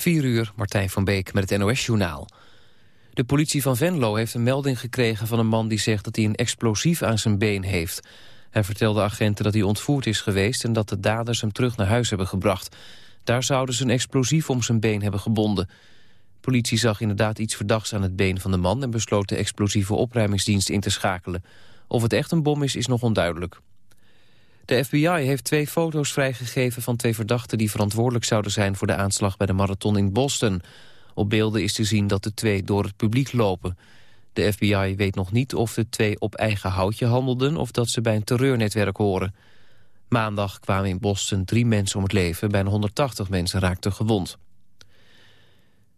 4 uur, Martijn van Beek met het NOS-journaal. De politie van Venlo heeft een melding gekregen van een man die zegt dat hij een explosief aan zijn been heeft. Hij vertelde agenten dat hij ontvoerd is geweest en dat de daders hem terug naar huis hebben gebracht. Daar zouden ze een explosief om zijn been hebben gebonden. Politie zag inderdaad iets verdachts aan het been van de man en besloot de explosieve opruimingsdienst in te schakelen. Of het echt een bom is, is nog onduidelijk. De FBI heeft twee foto's vrijgegeven van twee verdachten... die verantwoordelijk zouden zijn voor de aanslag bij de marathon in Boston. Op beelden is te zien dat de twee door het publiek lopen. De FBI weet nog niet of de twee op eigen houtje handelden... of dat ze bij een terreurnetwerk horen. Maandag kwamen in Boston drie mensen om het leven. Bijna 180 mensen raakten gewond.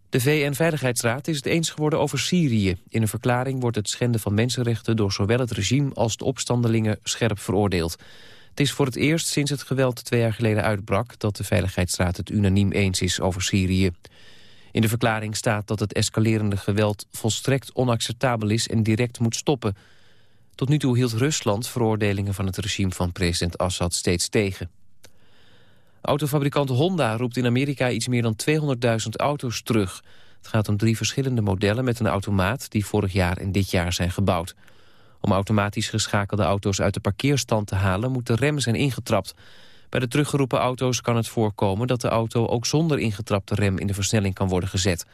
De VN-veiligheidsraad is het eens geworden over Syrië. In een verklaring wordt het schenden van mensenrechten... door zowel het regime als de opstandelingen scherp veroordeeld. Het is voor het eerst sinds het geweld twee jaar geleden uitbrak... dat de Veiligheidsraad het unaniem eens is over Syrië. In de verklaring staat dat het escalerende geweld volstrekt onacceptabel is... en direct moet stoppen. Tot nu toe hield Rusland veroordelingen van het regime van president Assad steeds tegen. Autofabrikant Honda roept in Amerika iets meer dan 200.000 auto's terug. Het gaat om drie verschillende modellen met een automaat... die vorig jaar en dit jaar zijn gebouwd. Om automatisch geschakelde auto's uit de parkeerstand te halen... moet de rem zijn ingetrapt. Bij de teruggeroepen auto's kan het voorkomen... dat de auto ook zonder ingetrapte rem in de versnelling kan worden gezet.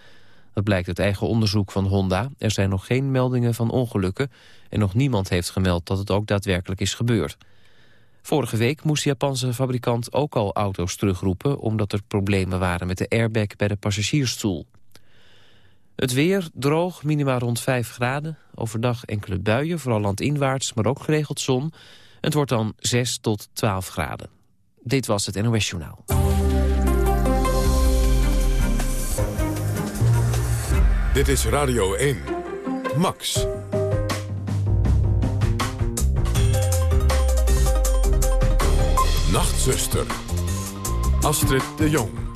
Dat blijkt uit eigen onderzoek van Honda. Er zijn nog geen meldingen van ongelukken... en nog niemand heeft gemeld dat het ook daadwerkelijk is gebeurd. Vorige week moest de Japanse fabrikant ook al auto's terugroepen... omdat er problemen waren met de airbag bij de passagiersstoel. Het weer droog, minima rond 5 graden. Overdag enkele buien, vooral landinwaarts, maar ook geregeld zon. Het wordt dan 6 tot 12 graden. Dit was het NOS Journaal. Dit is Radio 1. Max. Nachtzuster. Astrid de Jong.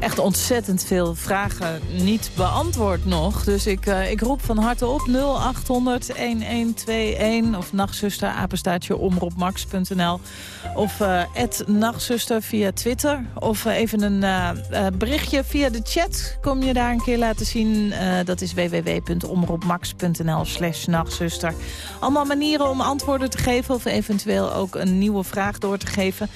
Echt ontzettend veel vragen niet beantwoord nog. Dus ik, uh, ik roep van harte op 0800-1121 of nachtzuster, apenstaatje, omroepmax.nl. Of uh, nachtzuster via Twitter. Of uh, even een berichtje via de chat. Kom je daar een keer laten zien. dat is www.omroepmax.nl slash nachtzuster. Allemaal manieren om antwoorden te geven of eventueel ook een nieuwe vraag door te geven.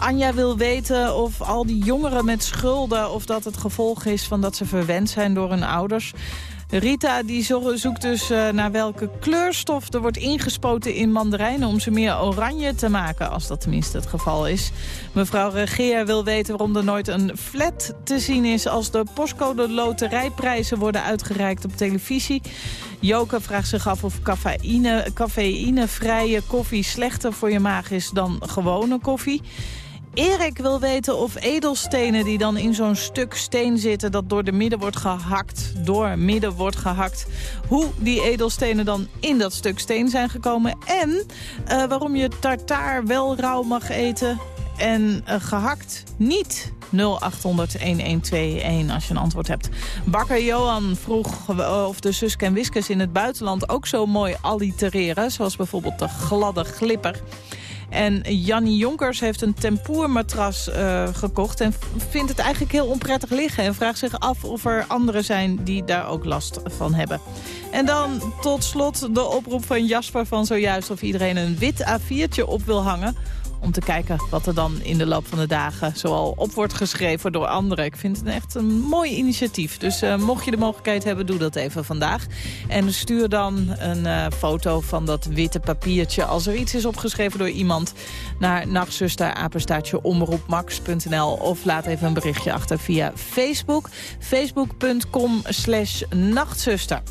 Anja wil weten of al die jongeren met schulden... of dat het gevolg is van dat ze verwend zijn door hun ouders. Rita die zoekt dus uh, naar welke kleurstof er wordt ingespoten in mandarijnen... om ze meer oranje te maken, als dat tenminste het geval is. Mevrouw Regeer wil weten waarom er nooit een flat te zien is... als de postcode loterijprijzen worden uitgereikt op televisie. Joke vraagt zich af of cafeïne, cafeïnevrije koffie slechter voor je maag is dan gewone koffie. Erik wil weten of edelstenen die dan in zo'n stuk steen zitten... dat door de midden wordt gehakt, door midden wordt gehakt... hoe die edelstenen dan in dat stuk steen zijn gekomen... en uh, waarom je tartaar wel rauw mag eten en uh, gehakt niet... 0800-1121 als je een antwoord hebt. Bakker Johan vroeg of de Suske en in het buitenland ook zo mooi allitereren. Zoals bijvoorbeeld de gladde glipper. En Jannie Jonkers heeft een tempoermatras uh, gekocht... en vindt het eigenlijk heel onprettig liggen... en vraagt zich af of er anderen zijn die daar ook last van hebben. En dan tot slot de oproep van Jasper van zojuist... of iedereen een wit A4'tje op wil hangen om te kijken wat er dan in de loop van de dagen zoal op wordt geschreven door anderen. Ik vind het echt een mooi initiatief. Dus uh, mocht je de mogelijkheid hebben, doe dat even vandaag. En stuur dan een uh, foto van dat witte papiertje... als er iets is opgeschreven door iemand... naar nachtzuster, omroepmax.nl... of laat even een berichtje achter via Facebook. Facebook.com slash nachtzuster.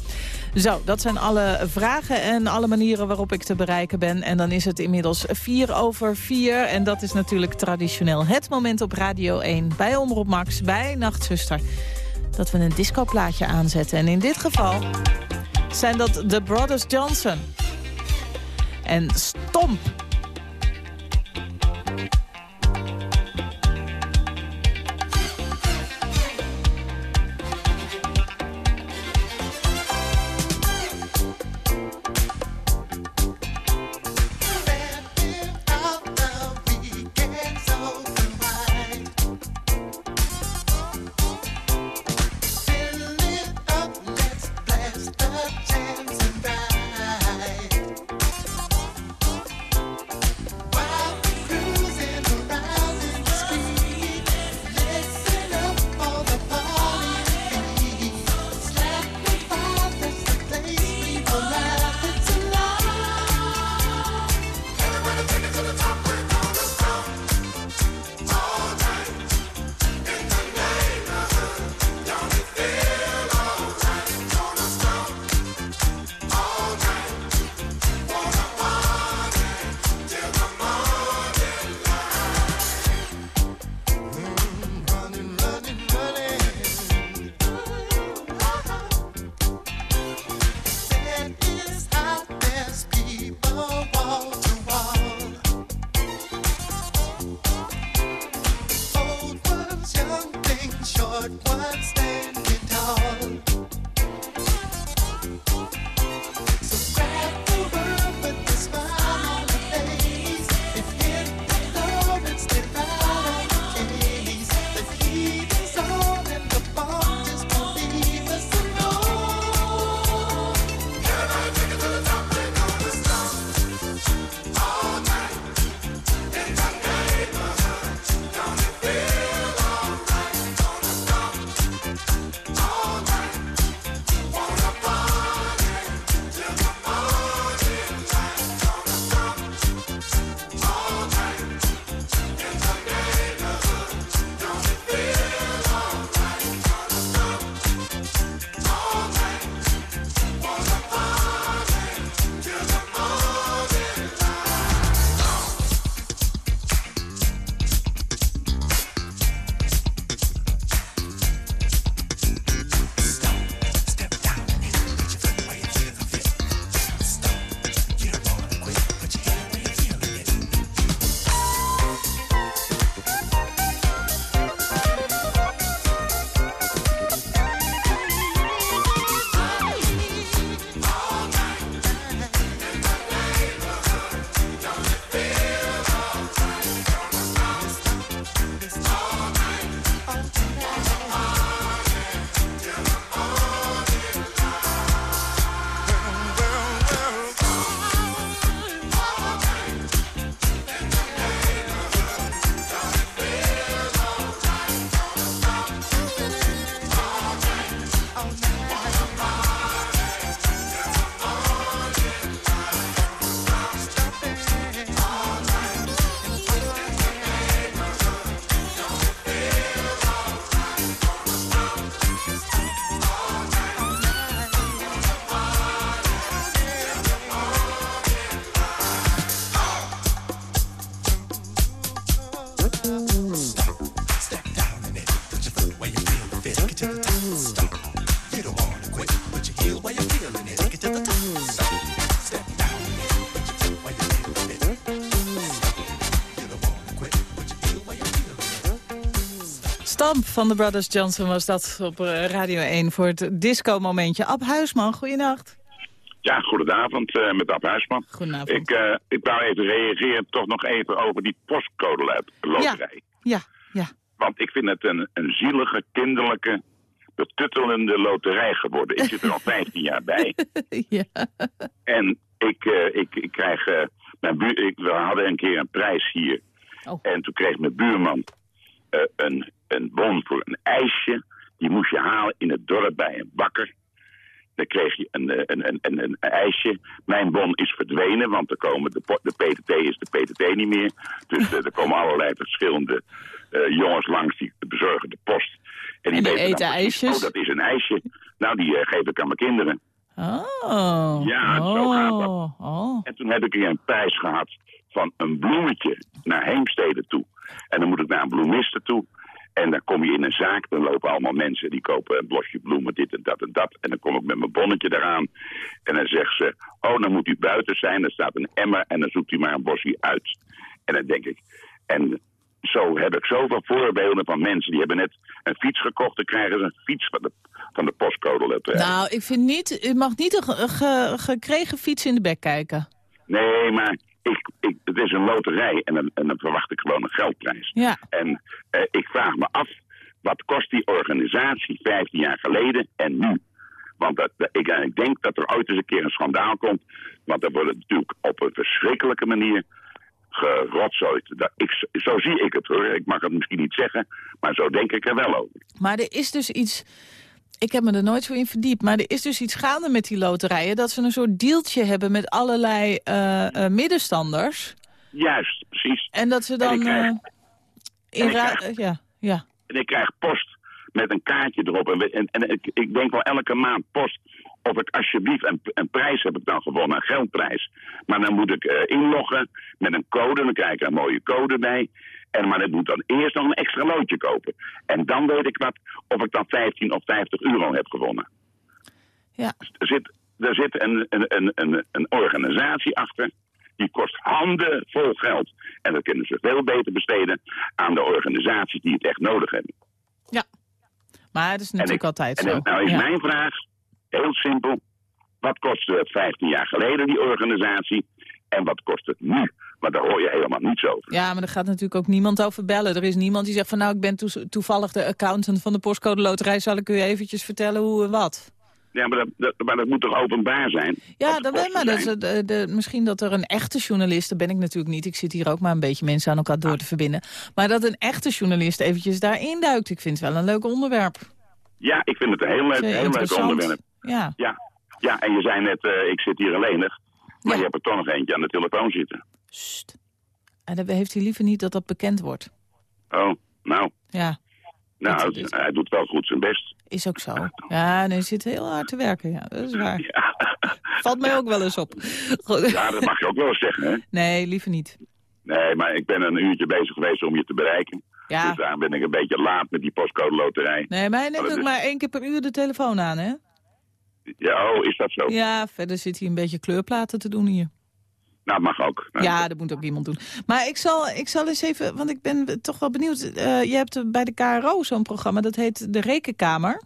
Zo, dat zijn alle vragen en alle manieren waarop ik te bereiken ben. En dan is het inmiddels vier over vier. En dat is natuurlijk traditioneel het moment op Radio 1 bij Omroep Max, bij Nachtzuster. Dat we een discoplaatje aanzetten. En in dit geval zijn dat de Brothers Johnson. En Stomp. Van de Brothers Johnson was dat op eh, Radio 1 voor het disco-momentje. Ab Huisman, goeienacht. Ja, goedenavond uh, met Ab Huisman. Goedenavond. Ik, uh, ik wou even reageren toch nog even over die postcode loterij. Ja, ja, ja. Want ik vind het een, een zielige, kinderlijke, betuttelende loterij geworden. Ik zit er al 15 jaar bij. ja. En ik, uh, ik, ik krijg... mijn buur, ik, we hadden een keer een prijs hier. Oh. En toen kreeg mijn buurman een een bon voor een ijsje. Die moest je halen in het dorp bij een bakker. Dan kreeg je een, een, een, een, een ijsje. Mijn bon is verdwenen, want er komen de, de PTT is de PTT niet meer. Dus uh, er komen allerlei verschillende uh, jongens langs die bezorgen de post. En die, en die eten dan, ijsjes? Oh, dat is een ijsje. Nou, die uh, geef ik aan mijn kinderen. Oh. Ja, oh. zo gaat dat. Oh. En toen heb ik hier een prijs gehad van een bloemetje naar Heemstede toe. En dan moet ik naar een bloemiste toe. En dan kom je in een zaak, dan lopen allemaal mensen die kopen een blosje bloemen, dit en dat en dat. En dan kom ik met mijn bonnetje eraan. En dan zegt ze, oh, dan moet u buiten zijn. Er staat een emmer en dan zoekt u maar een bosje uit. En dan denk ik, en zo heb ik zoveel voorbeelden van mensen die hebben net een fiets gekocht. Dan krijgen ze een fiets van de, van de postcode. Nou, ik vind niet, u mag niet een ge, ge, gekregen fiets in de bek kijken. Nee, maar ik, ik, het is een loterij en dan, en dan verwacht ik gewoon een geldprijs. Ja. En uh, ik vraag me af, wat kost die organisatie 15 jaar geleden en nu? Want dat, dat, ik, ik denk dat er ooit eens een keer een schandaal komt. Want er wordt natuurlijk op een verschrikkelijke manier gerotzooid. Dat, ik, zo zie ik het hoor. Ik mag het misschien niet zeggen, maar zo denk ik er wel over. Maar er is dus iets... Ik heb me er nooit zo in verdiept, maar er is dus iets gaande met die loterijen... dat ze een soort deeltje hebben met allerlei uh, uh, middenstanders. Juist, precies. En dat ze dan... En krijg, uh, in krijg, ja, ja. En ik krijg post met een kaartje erop. En, en, en ik, ik, denk wel elke maand post of ik alsjeblieft een, een prijs heb ik dan gewonnen, een geldprijs. Maar dan moet ik inloggen met een code, dan krijg ik een mooie code bij... En, maar ik moet dan eerst nog een extra loodje kopen. En dan weet ik wat, of ik dan 15 of 50 euro heb gewonnen. Ja. Er zit, er zit een, een, een, een, een organisatie achter. Die kost handen vol geld. En dat kunnen ze veel beter besteden aan de organisaties die het echt nodig hebben. Ja. Maar het is natuurlijk ik- altijd En zo. dan- nou is Ja. mijn vraag, heel simpel. Wat kostte het 15 jaar geleden, die organisatie? En wat kost het nu? Maar daar hoor je helemaal niets over. Ja, maar er gaat natuurlijk ook niemand over bellen. Er is niemand die zegt van nou, ik ben toevallig de accountant van de postcode loterij. Zal ik u eventjes vertellen hoe en wat? Ja, maar dat, dat, maar dat moet toch openbaar zijn? Ja, de dat weet maar. Dat is, zijn? de, de, misschien dat er een echte journalist, dat ben ik natuurlijk niet. Ik zit hier ook maar een beetje mensen aan elkaar door te verbinden. Maar dat een echte journalist eventjes daarin duikt. Ik vind het wel een leuk onderwerp. Ja, ik vind het een heel leuk, heel onderwerp. Ja. Ja. ja, en je zei net, eh, ik zit hier alleenig. Maar Ja. je hebt er toch nog eentje aan de telefoon zitten. Sst. En dan heeft hij liever niet dat dat bekend wordt. Oh, nou. Ja, Nou, hij doet wel goed zijn best. is ook zo. Ja, nee, hij zit heel hard te werken. Ja, dat is waar. Ja, Valt mij ook wel eens op. Goed. ja, dat mag je ook wel eens zeggen, hè? Nee, liever niet. Nee, maar ik ben een uurtje bezig geweest om je te bereiken. Ja. Dus daar ben ik een beetje laat met die postcode loterij. Nee, maar hij neemt ook is- maar één keer per uur de telefoon aan, hè? Ja, oh, is dat zo? Ja, verder zit hij een beetje kleurplaten te doen hier. Nou, mag ook. Nou, Ja, dat moet ook iemand doen. Maar ik zal, ik zal eens even, want ik ben toch wel benieuwd. Eh, je hebt bij de KRO zo'n programma, dat heet De Rekenkamer.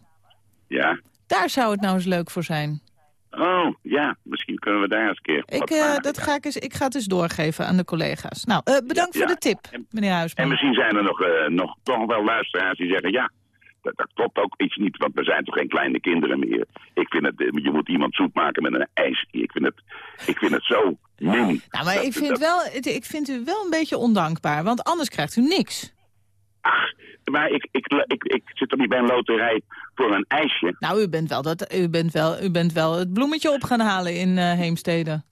Ja. Daar zou het nou eens leuk voor zijn. Oh, ja, misschien kunnen we daar eens een keer Ik, eh, dat ga ik, eens, ik ga het eens doorgeven aan de collega's. Nou, eh, bedankt Ja, voor ja. de tip, En- meneer En Huisman. misschien zijn er nog, nog toch wel luisteraars die zeggen... ja, dat, dat klopt ook iets niet, want we zijn toch geen kleine kinderen meer. Ik vind het, je moet iemand zoet maken met een ijsje. Ik vind het, ik vind het zo min. Nou, maar Dat- ik vind, dat- wel, ik vind u wel een beetje ondankbaar, want anders krijgt u niks. Ach, maar ik, ik, ik, ik zit toch niet bij een loterij voor een ijsje? Nou, u bent wel, dat, u bent wel, u bent wel het bloemetje op gaan halen in eh, Heemstede.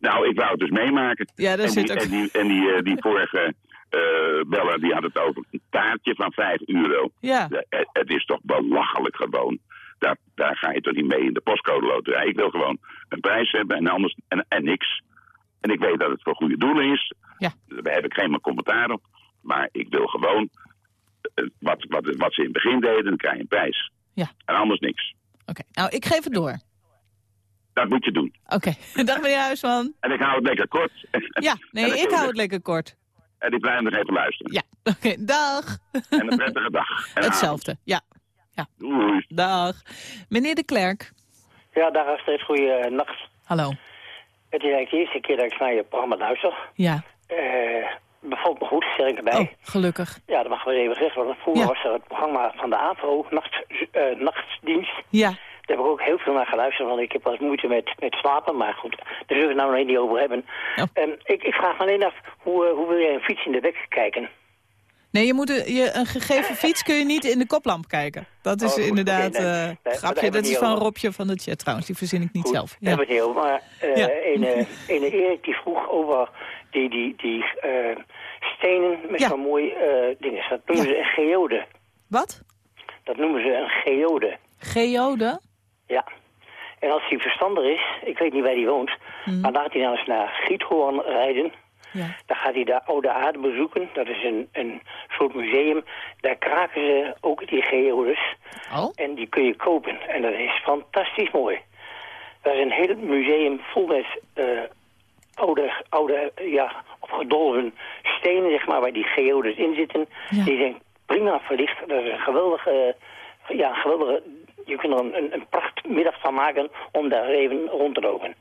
Nou, ik wou het dus meemaken. Ja, daar en zit die, ook... en die, en die, eh, die vorige eh beller die had het over een taartje van 5 euro. Ja, het is toch belachelijk gewoon. Daar, daar ga je toch niet mee in de postcode loterij. Ik wil gewoon een prijs hebben en anders en, en niks. En ik weet dat het voor goede doelen is. Ja. Daar heb ik geen commentaar op. Maar ik wil gewoon eh, wat, wat, wat ze in het begin deden, dan krijg je een prijs. Ja. En anders niks. oké. Nou, ik geef het door. Dat moet je doen. Oké, dag meneer Huisman. En ik hou het lekker kort. Ja, nee, ik hou het lekker kort. En ik blijf nog even luisteren. Ja, oké, dag. En een prettige dag. En Hetzelfde, ja, avond. Doei. dag. Meneer de Klerk, Ja, dag Astrid, goeie nacht. hallo. Het is eigenlijk de eerste keer dat ik naar je programma luister. Ja, Eh bevalt me goed, zeg ik erbij. oh, gelukkig. Ja, dat mag wel even gezegd worden. Vroeger Ja. was er het programma van de AVRO, nacht, eh, Nachtdienst. Ja, Daar heb ik ook heel veel naar geluisterd, want ik heb wel eens moeite met, met slapen. Maar goed, daar zullen we het nou nog niet over hebben. Oh. Ehm, ik, ik vraag me alleen af, hoe, eh, hoe wil jij een fiets in de bek kijken? Nee, je moet een, je, een gegeven fiets kun je niet in de koplamp kijken. Dat is Oh, inderdaad nee. eh, Nee, grapje. Dat het is van. Robje van de chat trouwens, die verzin ik niet Goed, zelf. Ja. het niet over. Maar eh Ja. ene, ene Erik die vroeg over die, die, die eh, stenen met Ja. zo'n mooi eh ding. Dat noemen Ja. ze een geode. Wat? Dat noemen ze een geode. Geode? Ja. En als hij verstandig is, ik weet niet waar hij woont, maar laat hij nou eens naar Giethoorn rijden. Ja. Dan gaat hij de Oude Aarde bezoeken. Dat is een, een soort museum. Daar kraken ze ook die geodes. Oh? En die kun je kopen. En dat is fantastisch mooi. Dat is een heel museum vol met eh, oude, oude ja, opgedolven stenen, zeg maar, waar die geodes in zitten. Ja. Die zijn prima verlicht. Dat is een geweldige, ja, een geweldige... Je kunt er een, een, prachtmiddag van maken om daar even rond te lopen.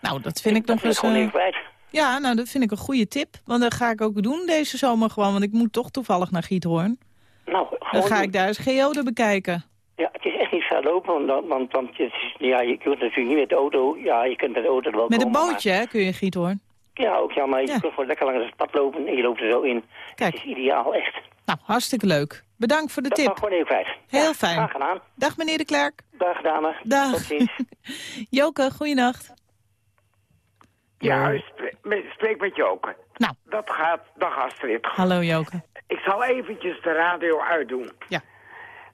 Nou, dat vind ik dat nog eens... gewoon eh, even kwijt. Ja, nou, dat vind ik een goede tip. Want dat ga ik ook doen deze zomer gewoon. Want ik moet toch toevallig naar Giethoorn. Nou, Dan gewoon ga ik daar eens geode bekijken. Ja, het is echt niet ver lopen, want, want, want het is, ja, je kunt natuurlijk niet met de auto. Ja, je kunt met de auto wel Met een bootje hè, kun je Giethoorn. Ja, ook ja, maar je Ja. kunt gewoon lekker langs het pad lopen en je loopt er zo in. Kijk. Het is ideaal, echt. Nou, hartstikke leuk. Bedankt voor de Dat tip. gewoon even kwijt. Heel Ja, fijn. Graag gedaan. Dag meneer de Klerk. Dag dames. Dag. Tot ziens. Joke, goeienacht. Ja, spreek, met- spreek met Joke. Nou, Dat gaat, dag Astrid. hallo Joke. Ik zal eventjes de radio uitdoen. Ja.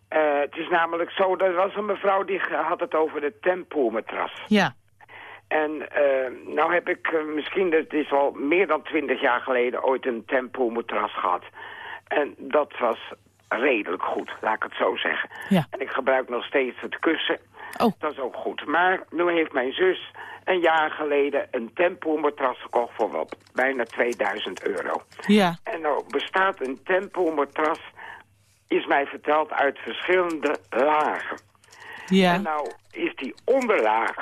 Eh, het is namelijk zo, er was een mevrouw die had het over de tempo-matras. Ja. En eh, nou heb ik eh, misschien, het is al meer dan twintig jaar geleden, ooit een tempo-matras gehad. En dat was redelijk goed, laat ik het zo zeggen. Ja. En ik gebruik nog steeds het kussen. Oh. Dat is ook goed. Maar nu heeft mijn zus een jaar geleden een tempo-matras gekocht voor wel bijna 2000 euro. Ja. En nou bestaat een tempo-matras is mij verteld uit verschillende lagen. Ja, En nou is die onderlaag,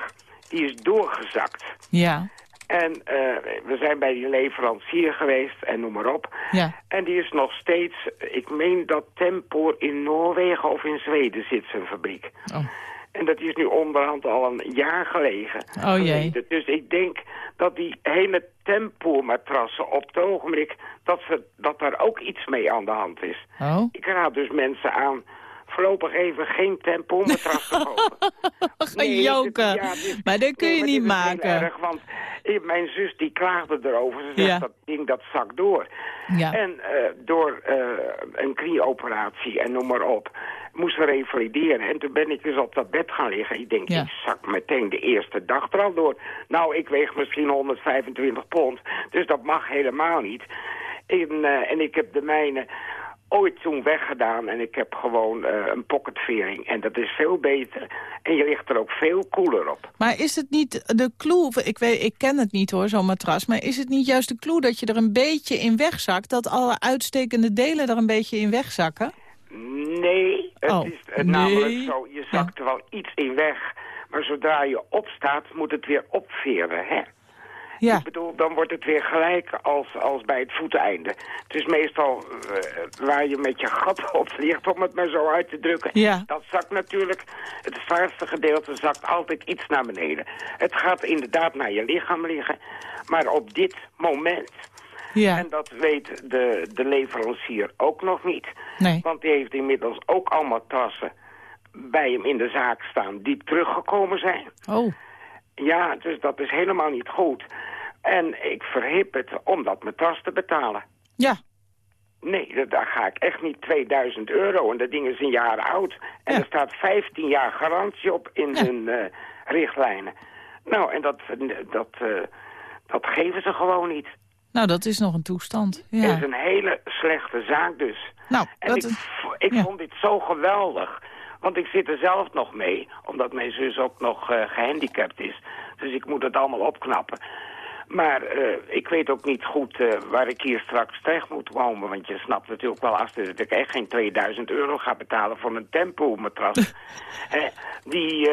die is doorgezakt. ja, En eh, we zijn bij die leverancier geweest en noem maar op. ja. En die is nog steeds, ik meen dat Tempoor in Noorwegen of in Zweden zit zijn fabriek. Oh. En dat is nu onderhand al een jaar gelegen. Oh jee. Dus ik denk dat die hele tempoormatrassen op het ogenblik... Dat, ze, dat daar ook iets mee aan de hand is. Oh. Ik raad dus mensen aan voorlopig even geen tempoormatras te kopen. Nee, Joke. dit- ja, dit- maar dat kun je niet maken. Erg, want mijn zus die klaagde erover. Ze zegt Ja. dat ding dat zakt door. Ja. En eh, door eh, een knieoperatie en noem maar op, moest revalideren. En toen ben ik dus op dat bed gaan liggen. Ik denk, Ja. ik zak meteen de eerste dag er al door. Nou, ik weeg misschien 125 pond, dus dat mag helemaal niet. En, eh, en ik heb de mijne ooit toen weggedaan en ik heb gewoon eh, een pocketvering. En dat is veel beter. En je ligt er ook veel koeler op. Maar is het niet de clue, ik, weet, ik ken het niet hoor, zo'n matras... maar is het niet juist de clue dat je er een beetje in wegzakt... dat alle uitstekende delen er een beetje in wegzakken? Nee, het Oh, is nee. namelijk zo, je zakt er wel iets in weg. Maar zodra je opstaat, moet het weer opveren, hè? Ja, Ik bedoel, dan wordt het weer gelijk als, als bij het voeteinde. Het is meestal eh, waar je met je gat op ligt, om het maar zo uit te drukken. Ja. Dat zakt natuurlijk, het zwaarste gedeelte zakt altijd iets naar beneden. Het gaat inderdaad naar je lichaam liggen. Maar op dit moment, ja, en dat weet de, de leverancier ook nog niet... nee. Want die heeft inmiddels ook allemaal tassen bij hem in de zaak staan die teruggekomen zijn. Oh, Ja, dus dat is helemaal niet goed. En ik verhip het om dat matras te betalen. ja, Nee, daar ga ik echt niet 2000 euro. En dat ding is een jaar oud. En Ja. er staat 15 jaar garantie op in Ja. hun eh, richtlijnen. Nou, en dat, dat, eh, dat geven ze gewoon niet. Nou dat is nog een toestand. Het Ja. is een hele slechte zaak dus. Nou, En dat ik, is... ik ja. vond dit zo geweldig. Want ik zit er zelf nog mee, omdat mijn zus ook nog eh, gehandicapt is. Dus ik moet het allemaal opknappen. Maar eh, ik weet ook niet goed eh, waar ik hier straks terecht moet komen. Want je snapt natuurlijk wel als dat ik echt geen 2000 euro ga betalen voor een tempo-matras. Die,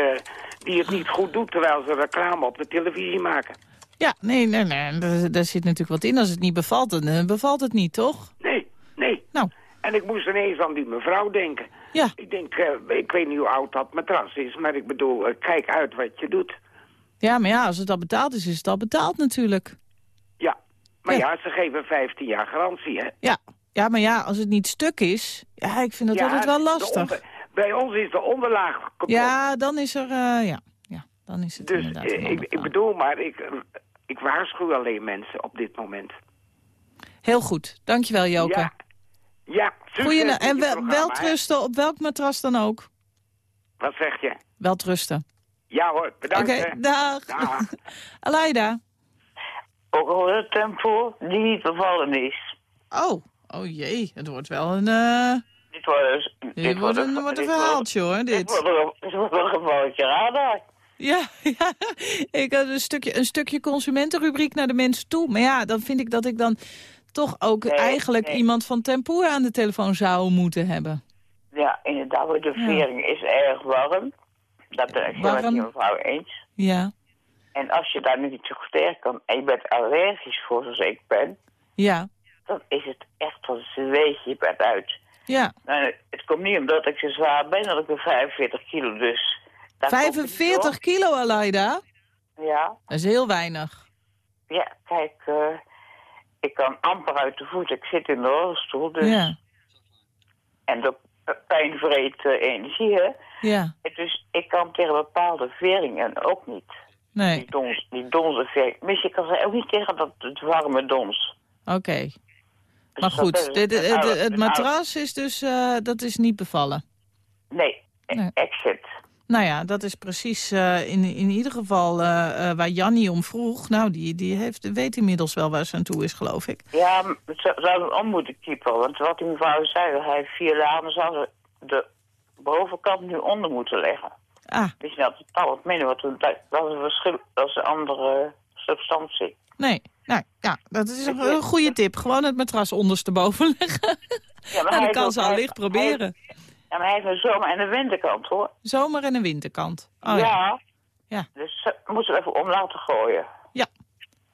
die het niet goed doet terwijl ze reclame op de televisie maken. Ja, nee, nee, nee, daar, daar zit natuurlijk wat in. Als het niet bevalt, dan bevalt het niet, toch? Nee, nee. Nou, En ik moest ineens aan die mevrouw denken. ja, Ik denk, eh, ik weet niet hoe oud dat matras is, maar ik bedoel, eh, kijk uit wat je doet. ja, maar ja, als het al betaald is, is het al betaald natuurlijk. Ja, maar Ja. ja, ze geven 15 jaar garantie, hè. Ja, ja maar ja, als het niet stuk is, ja, ik vind dat ja, altijd wel lastig. onder- bij ons is de onderlaag kapot. Ja, dan is er, eh, ja, ja, dan is het dus ik, ik bedoel maar, ik, ik waarschuw alleen mensen op dit moment. Heel goed, dankjewel Joke. Ja, ja Goeie, en wel, trusten op welk matras dan ook. Wat zeg je? Wel trusten. Ja hoor, Oké, bedankt. hè. dag. Dag. Alaida. Ook al een tempo die niet bevallen is. Oh, oh jee, het wordt wel een, eh Dit wordt, dus- dit wordt een, wordt een verhaaltje hoor, Dit dit. wordt een, dit wordt een gevalletje radar. Ja, ja, ik had een stukje, een stukje consumentenrubriek naar de mensen toe. Maar ja, dan vind ik dat ik dan toch ook Nee, eigenlijk nee. iemand van Tempoer aan de telefoon zou moeten hebben. Ja, inderdaad, de vering is erg warm. Dat ben ik met die mevrouw eens. Ja, En als je daar niet zo sterk kan en je bent allergisch voor zoals ik ben, ja, dan is het echt een zweet je bed uit. ja. Nou, het komt niet omdat ik zo zwaar ben, dat ik ben 45 kilo dus. Daar komt het niet 45 kilo, Alaida? Ja, Dat is heel weinig. ja, kijk, eh, ik kan amper uit de voet. Ik zit in de rolstoel, dus... Ja, En de pijn vreet eh, energie, hè. ja, Dus ik kan tegen bepaalde veringen ook niet. nee, Die, dons, die vering. Misschien kan zij ook niet tegen dat het warme dons. oké. Dus Maar goed, dit- het, matras is dus, eh, dat is niet bevallen. Nee, Nee. exit. Nou ja, dat is precies eh, in, in ieder geval eh, waar Jannie om vroeg. Nou, die, die heeft, weet inmiddels wel waar ze aan toe is, geloof ik. Ja, het zou hem om moeten kiepen. Want wat die mevrouw zei, hij heeft vier lagen, zou ze de bovenkant nu onder moeten leggen. Ah, Dus dat het al wat minder, want dat is een verschil, dat is een andere substantie. nee. Nou, ja, dat is een, een goede tip. Gewoon het matras ondersteboven leggen. Ja, maar Nou, dan kan ze al licht proberen. Ja, maar hij heeft een zomer- en een winterkant, hoor. Zomer- en een winterkant. Oh, ja. ja. Ja. Dus uh, moeten we even om laten gooien.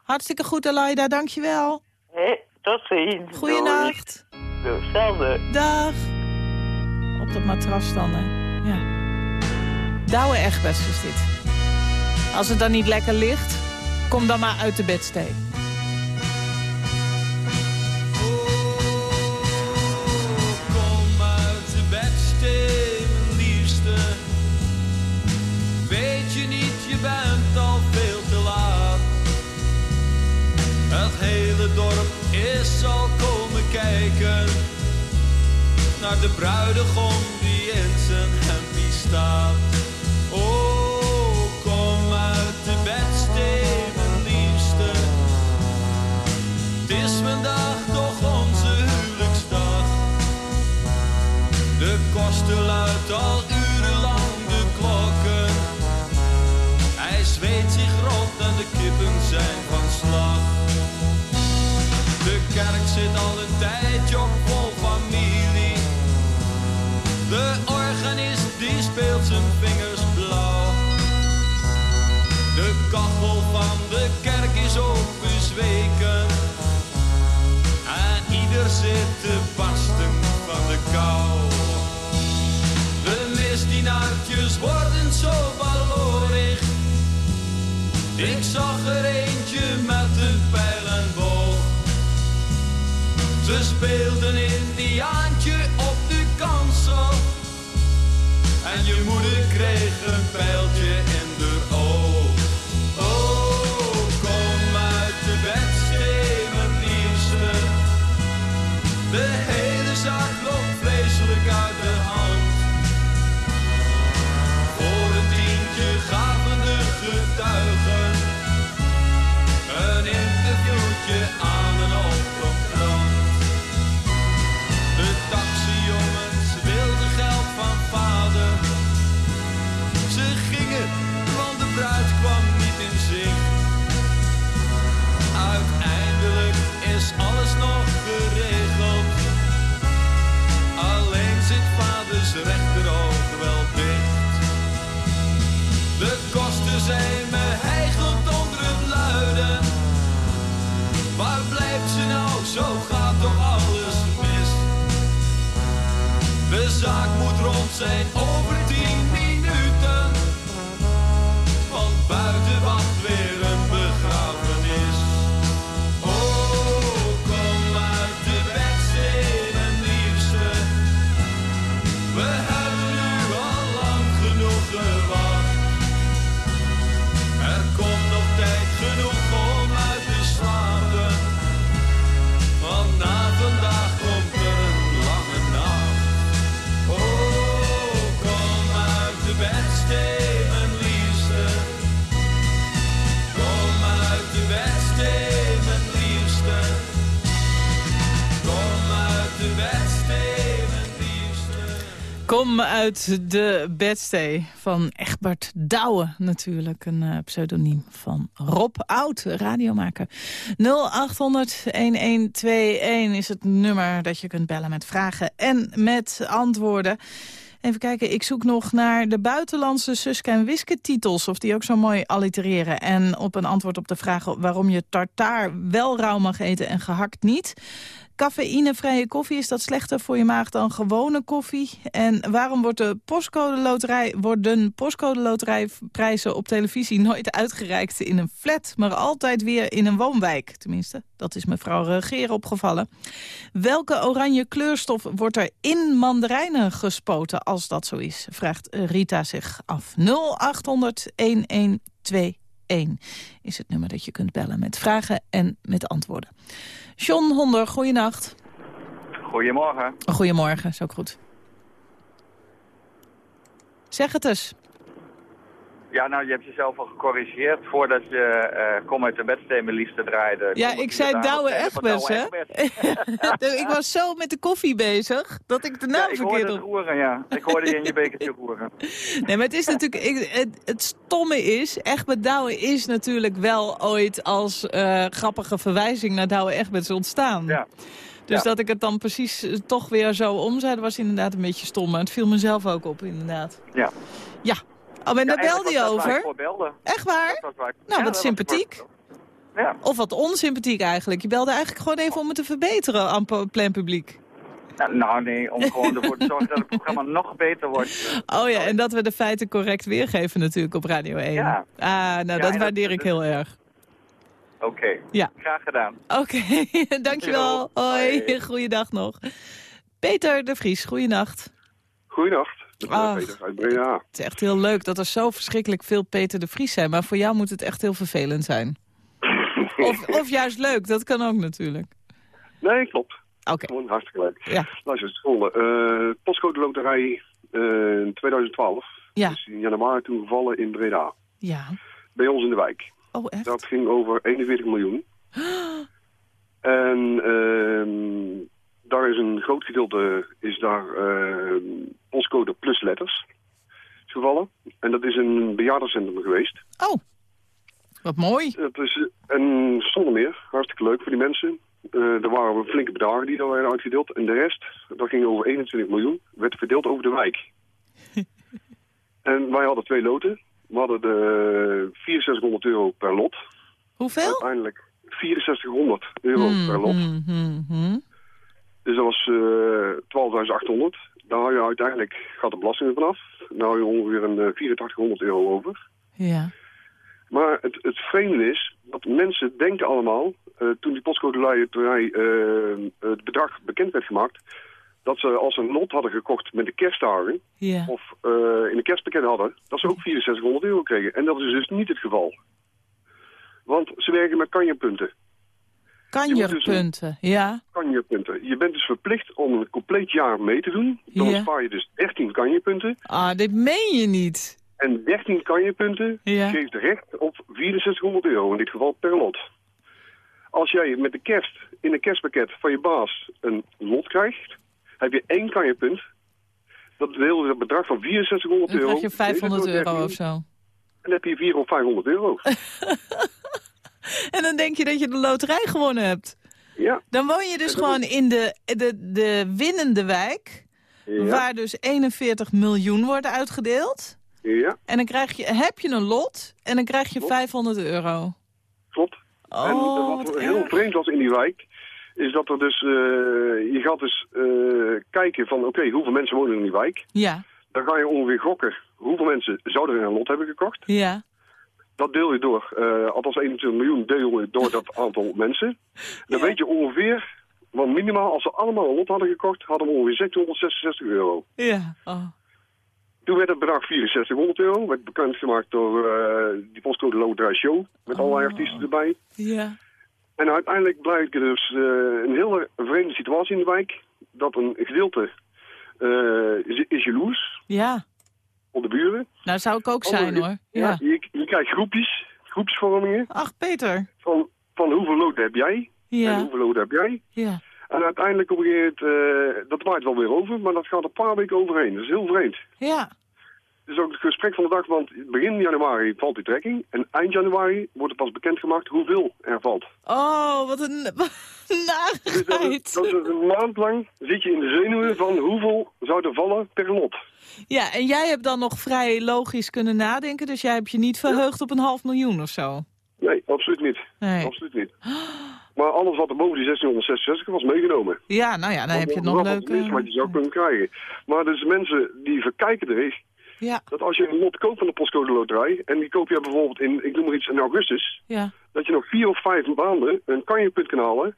Hartstikke goed, Elaida. Dankjewel. Hé, tot ziens. Goeienacht. Doei. Hetzelfde. Dag. Op dat matras dan, hè. Ja. Douwe Egbers is dit. Als het dan niet lekker ligt, kom dan maar uit de bedstee. Is al komen kijken naar de bruidegom die in zijn hempie staat. Oh, kom uit de bedstee, mijn liefste. Het is vandaag toch onze huwelijksdag. De kosten luidt al op vol familie. De organist die speelt zijn vingers blauw. De kachel van de kerk is ook bezweken. En ieder zit te barsten van de kou. De misdienaartjes worden zo balorig. Ik zag er Ze speelden Indiaantje op de kansel. En je moeder kreeg een pijltje moet Kom uit de bedstee van Egbert Douwe natuurlijk. Een eh, pseudoniem van Rob Oud, radiomaker. 0800-1121 is het nummer dat je kunt bellen met vragen en met antwoorden. Even kijken, ik zoek nog naar de buitenlandse Suske en Wiske titels. Of die ook zo mooi allitereren. En op een antwoord op de vraag waarom je tartaar wel rauw mag eten en gehakt niet. Cafeïnevrije koffie, is dat slechter voor je maag dan gewone koffie? En waarom wordt de postcode loterij, worden postcode loterijprijzen op televisie nooit uitgereikt in een flat, maar altijd weer in een woonwijk? Tenminste, dat is mevrouw Regeer opgevallen. Welke oranje kleurstof wordt er in mandarijnen gespoten als dat zo is? Vraagt Rita zich af. 0800 1121 is het nummer dat je kunt bellen met vragen en met antwoorden. John Honder, goeienacht. Goedemorgen. Goedemorgen, is ook goed. Zeg het eens. Ja, nou, je hebt jezelf al gecorrigeerd voordat je eh Kom uit de bedstee mijn liefste draaide. Ja, ik zei Douwe Egberts, hè? Ik was zo met de koffie bezig dat ik de naam Ja, ik hoorde verkeerd op... roeren, ja. Ik hoorde je in je bekertje roeren. Nee, maar het is natuurlijk... ik- het, het stomme is, Egbert Douwe is natuurlijk wel ooit als eh, grappige verwijzing naar Douwe Egberts ontstaan. Ja. Dus Ja. dat ik het dan precies eh, toch weer zo omzei, dat was inderdaad een beetje stom. Maar het viel mezelf ook op, inderdaad. Ja. Ja. Oh, en daar belde je over? voor belde. Echt waar? Dat was waar ik- Nou, Ja, wat sympathiek. voor- Ja. Of wat onsympathiek eigenlijk. Je belde eigenlijk gewoon even om het te verbeteren aan plein publiek. Nou, nee, om gewoon ervoor te zorgen dat het programma nog beter wordt. Oh ja, en dat we de feiten correct weergeven natuurlijk op Radio 1. Ja. Ah, nou, Ja, dat waardeer dat- ik heel erg. Oké, Ja. graag gedaan. Oké, dankjewel. Hoi. goeiedag nog. Peter de Vries, goeienacht. Goeienacht, Breda. Het is echt heel leuk dat er zo verschrikkelijk veel Peter de Vries zijn. Maar voor jou moet het echt heel vervelend zijn. Of, of juist leuk, dat kan ook natuurlijk. Nee, klopt. Oké, Gewoon hartstikke leuk. ja. Luister, het is het volgende. Eh, postcode loterij eh, in 2012 Ja. is in januari toen gevallen in Breda. Ja. Bij ons in de wijk. Oh, echt? Dat ging over 41 miljoen. En ehm, daar is een groot gedeelte, is daar ehm, postcode plus letters gevallen. En dat is een bejaardencentrum geweest. Oh, wat mooi. Het is en zonder meer, hartstikke leuk voor die mensen. Eh, er waren flinke bedragen die daar werden uitgedeeld. En de rest, dat ging over 21 miljoen, werd verdeeld over de wijk. en wij hadden twee loten. We hadden de 6400 euro per lot. Hoeveel? Uiteindelijk 6400 euro Hmm, per lot. hmm, hmm. Dus dat was eh 12.800. Daar hou je uiteindelijk, gaat de belasting er vanaf. Dan hou je ongeveer een eh, 8400 euro over. Ja. Maar het, het vreemde is dat mensen denken allemaal, eh, toen die postcode loterij eh, het bedrag bekend werd gemaakt, dat ze als ze een lot hadden gekocht met de kerstdagen, Ja. of eh, in een kerstpakket hadden, dat ze ook 6400 euro kregen. En dat is dus niet het geval. Want ze werken met kanjerpunten. Kanjerpunten, ja. Kanjerpunten. Je bent dus verplicht om een compleet jaar mee te doen. Dan Ja. spaar je dus 13 kanjerpunten. Ah, dit meen je niet. En 13 kanjerpunten Ja. geeft recht op 6400 euro, in dit geval per lot. Als jij met de kerst in een kerstpakket van je baas een lot krijgt, heb je één kanjerpunt. Dat hele bedrag van 6400 Dan euro. krijg je 500 delen door euro 13, of zo. En dan heb je 400 of 500 euro. En dan denk je dat je de loterij gewonnen hebt. ja. Dan woon je dus En gewoon in de, de, de winnende wijk... Ja. waar dus 41 miljoen wordt uitgedeeld. ja, En dan krijg je, heb je een lot en dan krijg je Klopt. 500 euro. klopt. en Oh, wat wat heel vreemd was in die wijk, is dat er dus, eh, je gaat dus eh, kijken van, oké, hoeveel mensen wonen in die wijk? Ja, Dan ga je ongeveer gokken hoeveel mensen zouden er een lot hebben gekocht. ja. Dat deel je door, eh, althans 21 miljoen deel je door dat aantal mensen. Dan Ja. weet je ongeveer, want minimaal als ze allemaal een lot hadden gekocht, hadden we ongeveer 666 euro. Ja. Oh. Toen werd het bedrag 6400 euro, werd bekendgemaakt door eh, die postcode Loterij Show, met allerlei Oh. artiesten erbij. Ja. En uiteindelijk blijkt er dus eh, een hele vreemde situatie in de wijk, dat een gedeelte is, is jaloers Ja. Op de buren. Nou, zou ik ook zijn hoor. Ja, Ja. je, je krijgt groepjes, groepsvormingen. Ach, Peter. van, van hoeveel loten heb jij en Ja. hoeveel loten heb jij. Ja. En uiteindelijk op een gegeven moment, dat waait wel weer over, maar dat gaat een paar weken overheen. Dat is heel vreemd. Ja. Het is ook het gesprek van de dag, want begin januari valt die trekking. En eind januari wordt het pas bekendgemaakt hoeveel er valt. Oh, wat een een Dus dat is, narigheid. dat is een maand lang zit je in de zenuwen van hoeveel zou er vallen per lot. Ja, en jij hebt dan nog vrij logisch kunnen nadenken, dus jij hebt je niet verheugd op een half miljoen of zo. Nee, absoluut niet. Nee. Absoluut niet. Maar alles wat er boven die 1666 was meegenomen. Ja, nou ja, dan heb je het nog Dat leuk. het minste wat je zou kunnen krijgen. Maar dus mensen die verkijken er Ja, dat als je een lot koopt van de postcode loterij... en die koop je bijvoorbeeld in, ik noem maar iets, in augustus... ja. dat je nog vier of vijf maanden een kanjepunt kan halen.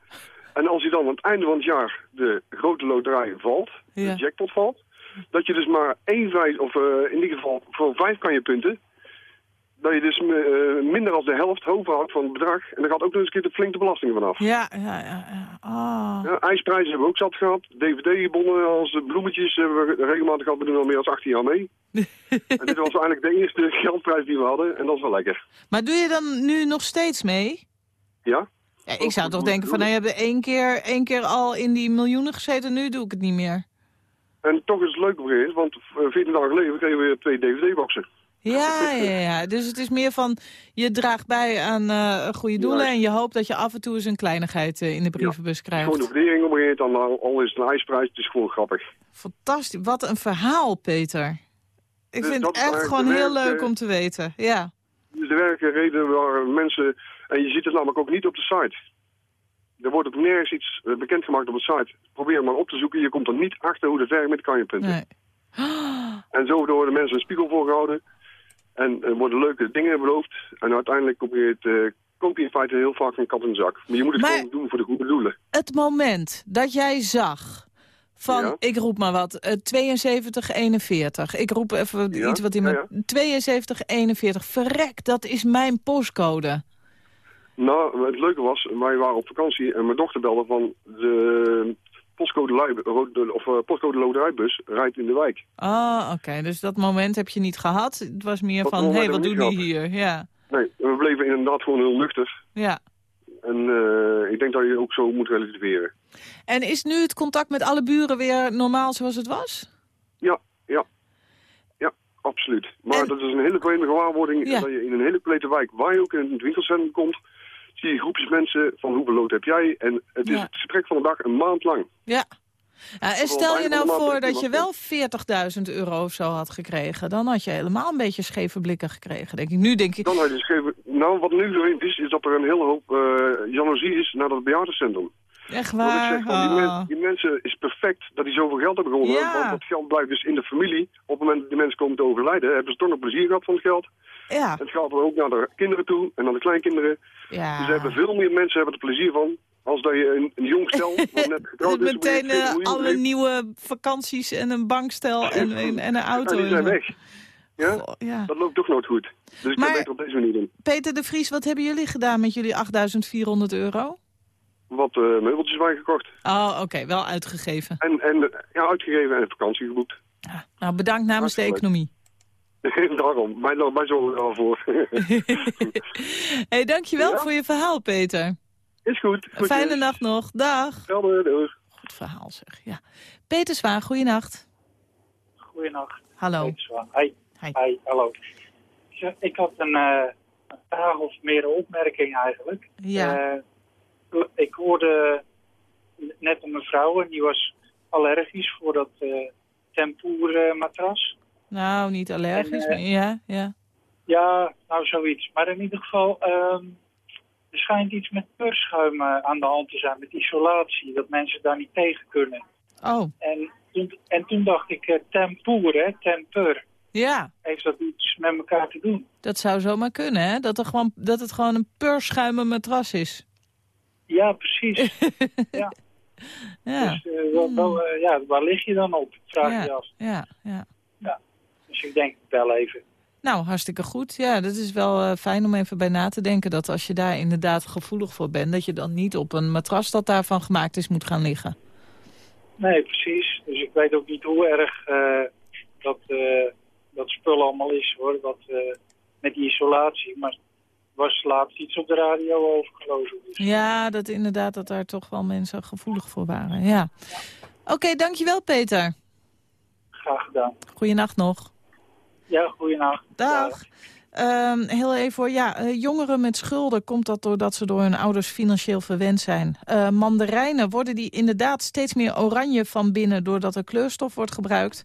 En als die dan aan het einde van het jaar de grote loterij valt, Ja. de jackpot valt... dat je dus maar één vijf, of eh, in ieder geval voor vijf kanjepunten... dat je dus eh, minder dan de helft overhoudt van het bedrag. En dan gaat ook nog eens een keer de flinke belasting vanaf. Ja, ja, ja. Oh. Ja, ijsprijzen hebben we ook zat gehad. DVD-bonnen als eh, bloemetjes hebben we regelmatig gehad. We doen al meer dan 18 jaar mee. en dit was eigenlijk de eerste geldprijs die we hadden. En dat is wel lekker. Maar doe je dan nu nog steeds mee? Ja. Ja, ik zou toch denken van, nou, je hebt één keer, één keer al in die miljoenen gezeten, nu doe ik het niet meer. En toch is het leuk op want 14 dagen geleden kregen we weer twee DVD-boxen. Ja, ja, ja. Dus het is meer van, je draagt bij aan eh, goede doelen... en je hoopt dat je af en toe eens een kleinigheid eh, in de brievenbus krijgt. Gewoon de gegeven moment, dan al is het een ijsprijs, het is gewoon grappig. Fantastisch. Wat een verhaal, Peter. Ik Dus vind het echt gewoon de heel werk, leuk eh, om te weten. Ja. Dus de werken reden waar mensen... En je ziet het namelijk ook niet op de site. Er wordt ook nergens iets bekendgemaakt op de site. Probeer maar op te zoeken, je komt er niet achter hoe het werkt met kanjepunten. Nee. En zo worden mensen een spiegel voorgehouden. En er worden leuke dingen beloofd. En uiteindelijk probeert, eh komt je in feite heel vaak een kat in de zak. Maar je moet het Maar- gewoon doen voor de goede doelen. Het moment dat jij zag van, Ja. ik roep maar wat, eh 7241. Ik roep even Ja, iets wat in ja, mijn... 7241. Verrek, dat is mijn postcode. Nou, het leuke was, wij waren op vakantie en mijn dochter belde van de postcode, lui- of, eh, postcode rijdt in de wijk. Oh, oké. Dus dat moment heb je niet gehad. Het was meer Dat van, hé, hey, wat doen we die hier? Ja, Nee, we bleven inderdaad gewoon heel nuchter. ja. En eh, ik denk dat je ook zo moet relativeren. En is nu het contact met alle buren weer normaal zoals het was? Ja, ja. Ja, absoluut. Maar En- dat is een hele vreemde gewaarwording. Ja. Dat je in een hele complete wijk, waar je ook in het winkelcentrum komt... zie je groepjes mensen van hoeveel lood heb jij? En het is Ja. het gesprek van de dag een maand lang. Ja. Ja, en stel het je nou voor dat je wel 40.000 euro of zo had gekregen. Dan had je helemaal een beetje scheve blikken gekregen, denk ik. Nu denk ik, Dan had je geschreven... Nou, wat nu is, is dat er een hele hoop eh jaloezie is naar dat bejaardencentrum. Echt waar. zeg, van, die, men- die mensen is perfect dat die zoveel geld hebben gewonnen. Ja. Want dat geld blijft dus in de familie. Op het moment dat die mensen komen te overlijden, hebben ze toch nog plezier gehad van het geld. Ja, Het gaat er ook naar de kinderen toe en naar de kleinkinderen. ja. Dus hebben veel meer mensen hebben er plezier van. Als dat je een, een jong stel, wat net getrouwd is... Meteen eh, 20 miljoen alle heeft. nieuwe vakanties en een bankstel en, en, en een auto. Ja, die zijn weg. Ja? Goh, ja. Dat loopt toch nooit goed. Dus ik Maar- kan beter op deze manier doen. Peter de Vries, wat hebben jullie gedaan met jullie 8400 euro? Wat eh, meubeltjes waren gekocht. Oh, oké, wel uitgegeven. En, en eh, ja, uitgegeven en vakantie geboekt. Nou, bedankt namens de economie. Daarom, mij, mij zorgen er al voor. hey, dankjewel Ja? voor je verhaal, Peter. is goed. Fijne nacht nog. Dag. Hetzelfde, doeg. Goed verhaal zeg, ja. Peter Zwaan, goeienacht. Goedenacht. Hallo. Peter Zwaan. Hi. Hi. Hi, hallo. Ik had een, eh, een vraag of meer een opmerking eigenlijk. Ja. Eh, ik hoorde net een mevrouw en die was allergisch voor dat eh tempoermatras. Nou, niet allergisch, En, eh, maar ja, ja. Ja, nou zoiets. Maar in ieder geval, ehm, er schijnt iets met peurschuim eh, aan de hand te zijn, met isolatie. Dat mensen daar niet tegen kunnen. Oh, En toen, en toen dacht ik, eh, tempoer, hè, temper. ja. Heeft dat iets met elkaar te doen? Dat zou zomaar kunnen, hè? Dat, er gewoon, dat het gewoon een peurschuimen matras is. Ja, precies. ja. Ja, Dus eh, wel, wel, eh, ja, waar lig je dan op? Vraag je ja, af. ja, ja. Dus ik denk wel even. Nou, hartstikke goed. Ja, dat is wel eh, fijn om even bij na te denken... dat als je daar inderdaad gevoelig voor bent... dat je dan niet op een matras dat daarvan gemaakt is moet gaan liggen. Nee, precies. Dus ik weet ook niet hoe erg dat, dat spul allemaal is, hoor. Wat, met die isolatie. Maar was laatst iets op de radio over. Dus. Ja, dat inderdaad dat daar toch wel mensen gevoelig voor waren. Ja. Oké, dankjewel Peter. Graag gedaan. Goeienacht nog. Ja, goeienacht. Dag. Ehm, heel even voor, ja, eh, jongeren met schulden, komt dat doordat ze door hun ouders financieel verwend zijn? Eh, mandarijnen, worden die inderdaad steeds meer oranje van binnen doordat er kleurstof wordt gebruikt?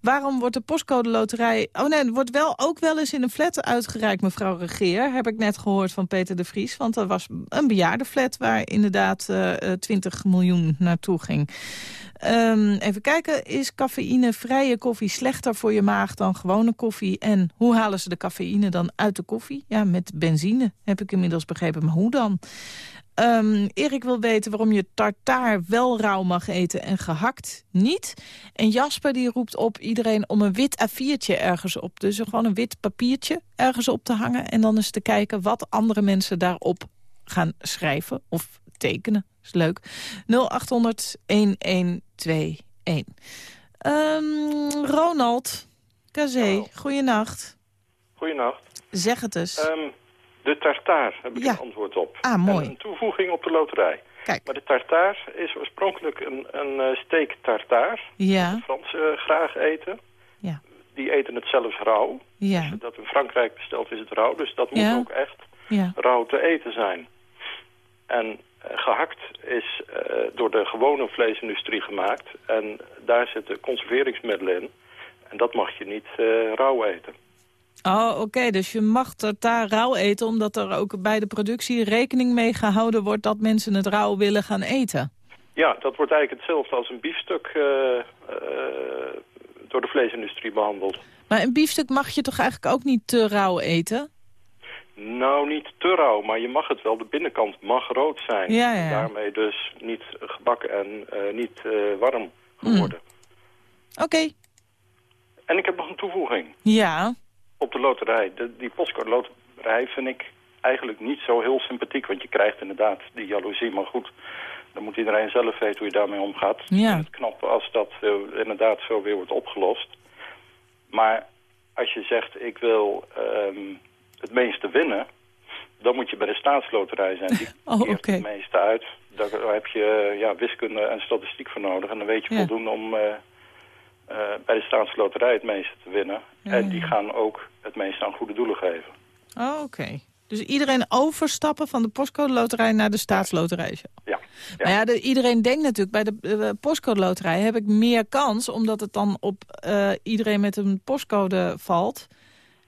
Waarom wordt de postcode loterij... Oh nee, wordt wel ook wel eens in een flat uitgereikt, mevrouw Regeer. Heb ik net gehoord van Peter de Vries. Want er was een bejaardenflat waar inderdaad eh, eh, 20 miljoen naartoe ging. Ehm, even kijken, is cafeïnevrije koffie slechter voor je maag dan gewone koffie? En hoe halen ze de cafeïne dan uit de koffie? Ja, met benzine, heb ik inmiddels begrepen. Maar hoe dan? Ehm, Erik wil weten waarom je tartaar wel rauw mag eten en gehakt niet. En Jasper die roept op iedereen om een wit A4'tje ergens op. Dus gewoon een wit papiertje ergens op te hangen. En dan eens te kijken wat andere mensen daarop gaan schrijven of tekenen. is leuk. 0800 1121. Ehm, Ronald, Kazee, goeienacht. Goedenacht. Zeg het eens. Ehm, de tartaar heb ik Ja. een antwoord op. Ah, mooi. En een toevoeging op de loterij. Kijk. Maar de tartaar is oorspronkelijk een, een eh, steak tartaar. Ja, Die Fransen eh, graag eten. Ja. Die eten het zelfs rauw. ja, Dat in Frankrijk besteld is het rauw. Dus dat moet Ja. ook echt ja. rauw te eten zijn. En eh, gehakt is door de gewone vleesindustrie gemaakt. En daar zitten conserveringsmiddelen in. En dat mag je niet rauw eten. Oh, oké. Dus je mag tartaar rauw eten... omdat er ook bij de productie rekening mee gehouden wordt... dat mensen het rauw willen gaan eten. Ja, dat wordt eigenlijk hetzelfde als een biefstuk eh, eh, door de vleesindustrie behandeld. Maar een biefstuk mag je toch eigenlijk ook niet te rauw eten? Nou, niet te rauw, maar je mag het wel. De binnenkant mag rood zijn. Ja, ja. En daarmee dus niet gebakken en eh, niet warm Hmm. geworden. Oké. En ik heb nog een toevoeging Ja. Op de loterij. De, die postcode loterij vind ik eigenlijk niet zo heel sympathiek. Want je krijgt inderdaad die jaloezie. Maar goed, dan moet iedereen zelf weten hoe je daarmee omgaat. Ja. Het knap als dat eh, inderdaad zo weer wordt opgelost. Maar als je zegt, ik wil ehm, het meeste winnen... dan moet je bij de staatsloterij zijn. Die Oh, het meeste uit. Daar heb je ja, wiskunde en statistiek voor nodig. En dan weet je Ja. voldoende om eh, eh, bij de staatsloterij het meeste te winnen. Ja, en ja. die gaan ook het meeste aan goede doelen geven. Oh, oké. Dus iedereen overstappen van de postcode loterij naar de staatsloterij. Ja. Maar ja, de, iedereen denkt natuurlijk, bij de eh, postcode loterij heb ik meer kans... omdat het dan op eh, iedereen met een postcode valt...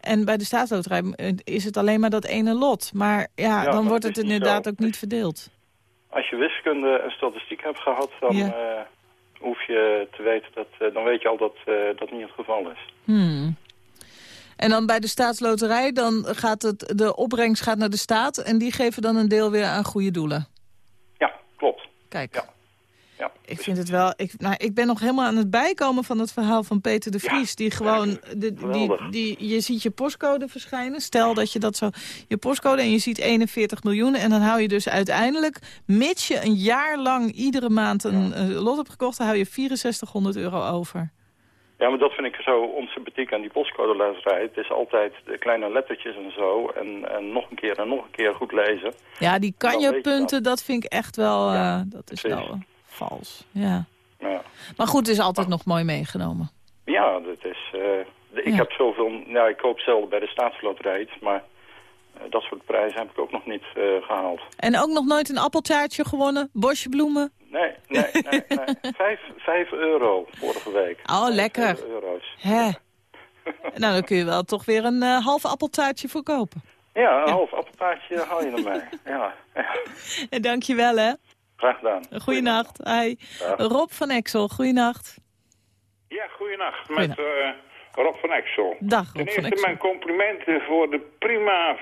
En bij de staatsloterij is het alleen maar dat ene lot. Maar ja, Ja, dan maar wordt het inderdaad zo. ook niet verdeeld. Als je wiskunde en statistiek hebt gehad, dan Ja. Hoef je te weten dat, eh, dan weet je al dat eh, dat niet het geval is. Hmm. En dan bij de staatsloterij, dan gaat het, de opbrengst gaat naar de staat... en die geven dan een deel weer aan goede doelen. Ja, klopt. Kijk, Ja. Ja. ik vind het wel... Ik, nou, ik ben nog helemaal aan het bijkomen van het verhaal van Peter de Vries... die gewoon... De, die, die, je ziet je postcode verschijnen. Stel dat je dat zo... Je postcode en je ziet 41 miljoen... en dan hou je dus uiteindelijk... mits je een jaar lang iedere maand een lot hebt gekocht... dan hou je 6400 euro over. Ja, maar dat vind ik zo onsympathiek aan die postcode-loterij. Het is altijd de kleine lettertjes en zo. En, en nog een keer en nog een keer goed lezen. Ja, die weet je kanjerpunten, dat vind ik echt wel... Ja, eh, dat is precies. wel vals. Ja. Ja, Maar goed, het is altijd nog mooi meegenomen. ja dat is... eh, ik Ja. heb zoveel... Nou, ik koop zelden bij de staatsloterij iets, maar... eh, dat soort prijzen heb ik ook nog niet eh, gehaald. En ook nog nooit een appeltaartje gewonnen? Bosje bloemen? Nee, nee, nee. nee. Vijf, vijf euro vorige week. Oh, Vijf lekker. euro's. Hè? nou, dan kun je wel toch weer een eh, half appeltaartje voor kopen. Ja, een half appeltaartje haal je ermee. ja, ja, En dankjewel, hè. Graag gedaan. Goeienacht. Hi. Dag. Rob van Exel, goeienacht. Ja, goeienacht. Met eh, Rob van Exel. Dag, Ten Rob van eerste Exel. mijn complimenten voor de prima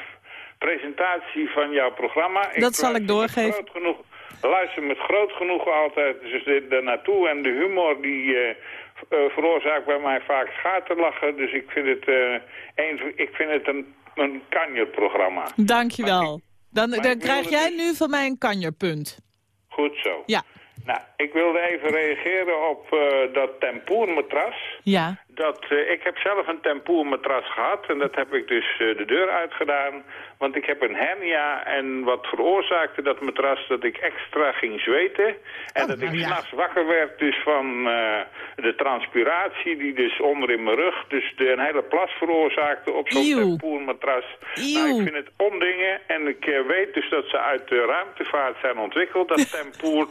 presentatie van jouw programma. Dat zal luister ik doorgeven. Groot genoeg, luister met groot genoeg altijd dus de naartoe. En de humor die eh, eh, veroorzaakt bij mij vaak schaterlachen. Dus ik vind het, eh, een, ik vind het een, een kanjerprogramma. Dankjewel. Dan, dan ik krijg jij nu van mij een kanjerpunt. Goed zo. Ja. Nou, ik wilde even reageren op eh, dat tempoermatras. Ja. Dat, eh, ik heb zelf een tempoermatras gehad en dat heb ik dus eh, de deur uitgedaan. Want ik heb een hernia en wat veroorzaakte dat matras dat ik extra ging zweten. En Oh, dat ik nou ja. s'nachts wakker werd dus van eh, de transpiratie die dus onder in mijn rug dus de, een hele plas veroorzaakte op zo'n tempoermatras. Nou, ik vind het ondingen en ik weet dus dat ze uit de ruimtevaart zijn ontwikkeld. Dat tempoer.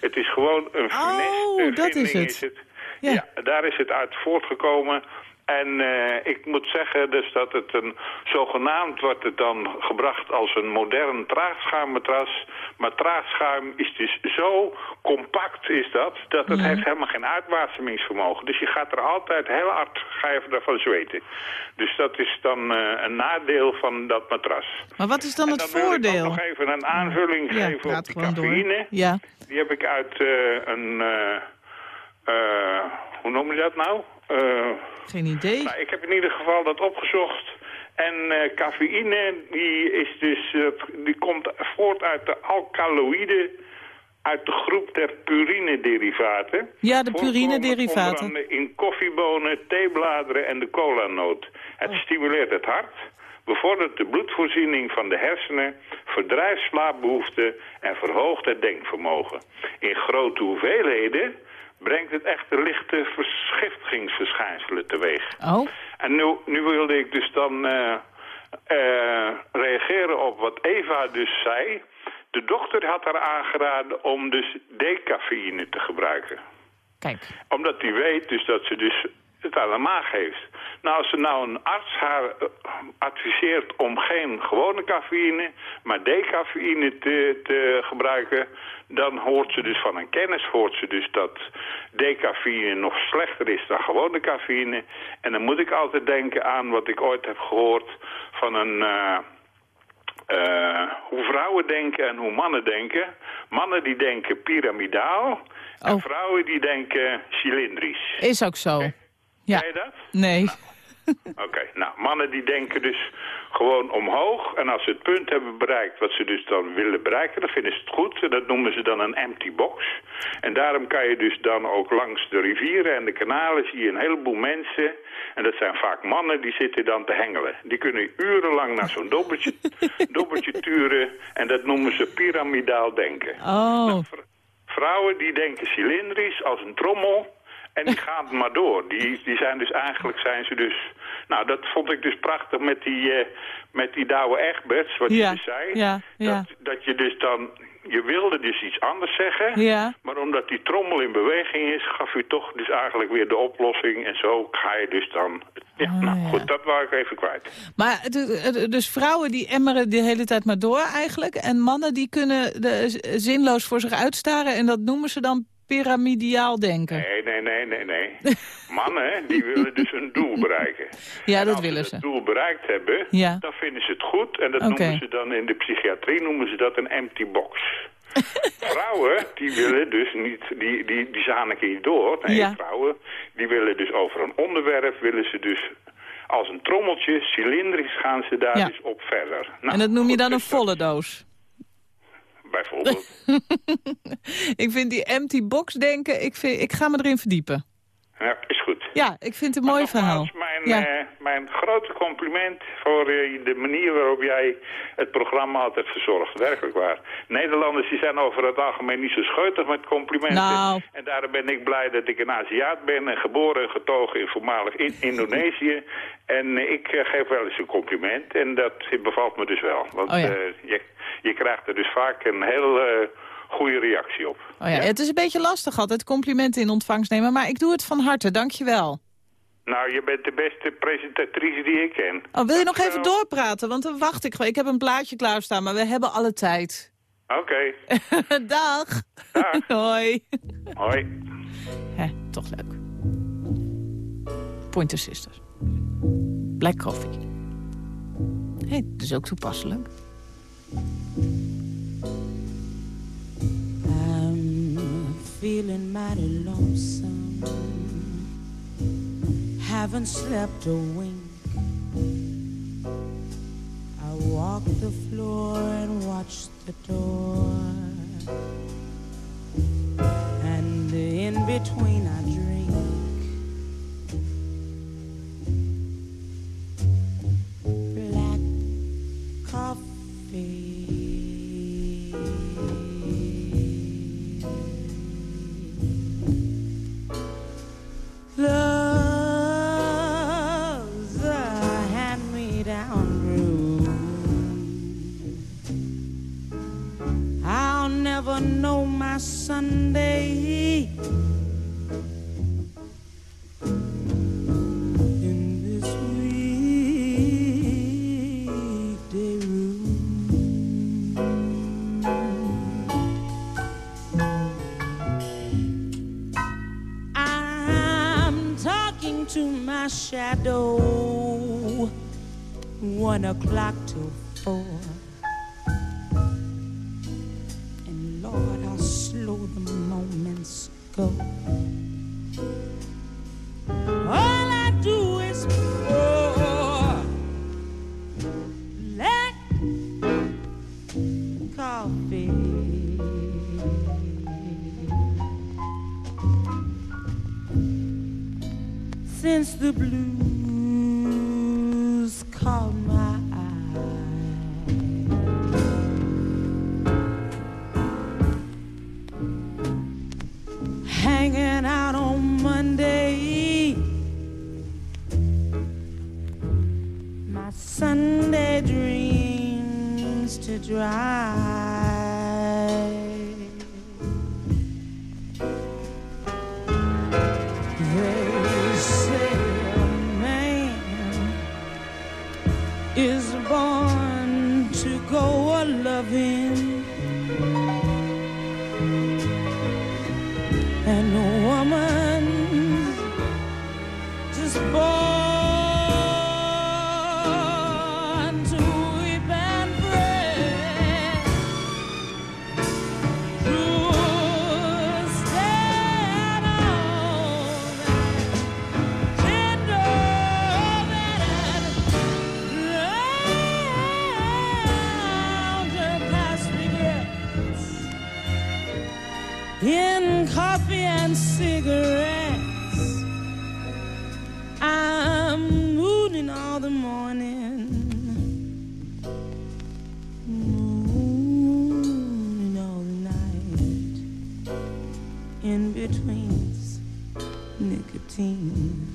Het is gewoon een Oh, finesse, dat is het. Ja. Ja. daar is het uit voortgekomen. En eh, ik moet zeggen dus dat het een, zogenaamd wordt het dan gebracht als een modern traagschuimmatras. Maar traagschuim is dus zo compact is dat, dat het heeft helemaal geen uitwasemingsvermogen. Dus je gaat er altijd heel hard ga je ervan zweten. Dus dat is dan eh, een nadeel van dat matras. Maar wat is dan En het dan wil ik voordeel? nog even een aanvulling Ja, geven op door. cafeïne. Ja. Die heb ik uit eh, een... eh, hoe noem je dat nou? Eh, Geen idee. nou, ik heb in ieder geval dat opgezocht. En eh, cafeïne, die, is dus, die komt voort uit de alkaloïden uit de groep der purinederivaten. Ja, de purinederivaten. In koffiebonen, theebladeren en de colanoot. Het stimuleert het hart, bevordert de bloedvoorziening van de hersenen, verdrijft slaapbehoeften en verhoogt het denkvermogen. In grote hoeveelheden brengt het echter lichte verschiftigingsverschijnselen teweeg. Oh, En nu, nu wilde ik dus dan eh, eh, reageren op wat Eva dus zei. De dokter had haar aangeraden om dus decafeïne te gebruiken. kijk. Omdat hij weet dus dat ze dus het aan de maag heeft. Nou, als er nou een arts haar eh, adviseert om geen gewone cafeïne, maar decafeïne te, te gebruiken, dan hoort ze dus van een kennis hoort ze dus dat decafeïne nog slechter is dan gewone cafeïne. En dan moet ik altijd denken aan wat ik ooit heb gehoord van een... eh, eh, hoe vrouwen denken en hoe mannen denken. Mannen die denken piramidaal en Oh. vrouwen die denken cilindrisch. Is ook zo. Ja. Ken je dat? Nee. Oké, nou, mannen die denken dus gewoon omhoog. En als ze het punt hebben bereikt wat ze dus dan willen bereiken, dan vinden ze het goed. En dat noemen ze dan een empty box. En daarom kan je dus dan ook langs de rivieren en de kanalen zie je een heleboel mensen. En dat zijn vaak mannen die zitten dan te hengelen. Die kunnen urenlang naar zo'n dobbertje, dobbertje turen. En dat noemen ze piramidaal denken. Oh, Vrouwen die denken cilindrisch als een trommel. En die gaan maar door. Die, die zijn dus eigenlijk zijn ze dus... Nou, dat vond ik dus prachtig met die, eh met die Douwe Egberts, wat Ja, je dus zei. ja, ja. Dat, dat je dus dan... Je wilde dus iets anders zeggen. Ja. Maar omdat die trommel in beweging is, gaf u toch dus eigenlijk weer de oplossing. En zo ga je dus dan... Ja, Oh, nou ja. goed, dat wou ik even kwijt. maar dus vrouwen die emmeren de hele tijd maar door eigenlijk. En mannen die kunnen de, zinloos voor zich uitstaren. En dat noemen ze dan piramidiaal denken. Nee, nee, nee, nee, nee. Mannen, die willen dus een doel bereiken. Ja, dat als willen ze ze. het doel bereikt hebben, Ja. dan vinden ze het goed. En dat noemen ze dan in de psychiatrie noemen ze dat een empty box. vrouwen, die willen dus niet, die, die, die zaniken niet door. Nee, Ja. vrouwen, die willen dus over een onderwerp, willen ze dus als een trommeltje, cilindrisch gaan ze daar Ja. dus op verder. Nou, en dat noem je dan een dus volle doos. Bijvoorbeeld. ik vind die empty box denken, ik, vind, ik ga me erin verdiepen. Ja, is goed. Ja, ik vind het een mooi verhaal. Mijn, Ja. eh, mijn grote compliment voor eh, de manier waarop jij het programma altijd verzorgt. Werkelijk waar. Nederlanders die zijn over het algemeen niet zo scheutig met complimenten. Nou. En daarom ben ik blij dat ik een Aziat ben en geboren en getogen in voormalig in Indonesië. En eh, ik geef wel eens een compliment en dat bevalt me dus wel. Want Oh ja. je, je krijgt er dus vaak een heel goede reactie op. Oh ja, Het is een beetje lastig altijd complimenten in ontvangst nemen. Maar ik doe het van harte, dank je wel. Nou, je bent de beste presentatrice die ik ken. Oh, wil je nog even doorpraten? Want dan wacht ik gewoon. Ik heb een plaatje klaarstaan, maar we hebben alle tijd. Oké, Dag. Hoi. hoi. Hè, toch leuk. Pointer Sisters. Black Coffee. Hé, hey, dat is ook toepasselijk. Feeling mighty lonesome. Haven't slept a wink. I walk the floor and watch the door. And in between I drink. I know my Sunday. to my shadow. One o'clock till four. Nashville. Morning. Mooning all night. In between nicotine.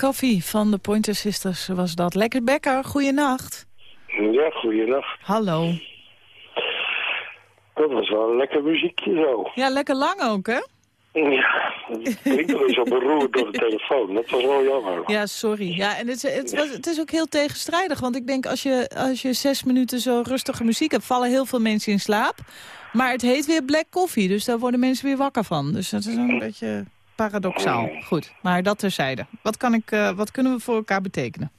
Coffee van de Pointer Sisters was dat. Lekker Becker, goeienacht. Ja, goeienacht. Hallo. Dat was wel een lekker muziekje zo. Ja, lekker lang ook, hè? Ja, het klinkt wel eens zo beroerd door de telefoon. Dat was wel jammer. Ja, sorry. Ja, en het, is- het, was, het is ook heel tegenstrijdig. Want ik denk, als je, als je zes minuten zo rustige muziek hebt... vallen heel veel mensen in slaap. Maar het heet weer black coffee. Dus daar worden mensen weer wakker van. Dus dat is een beetje paradoxaal. Goed, maar dat terzijde. Wat, kan ik, eh, wat kunnen we voor elkaar betekenen?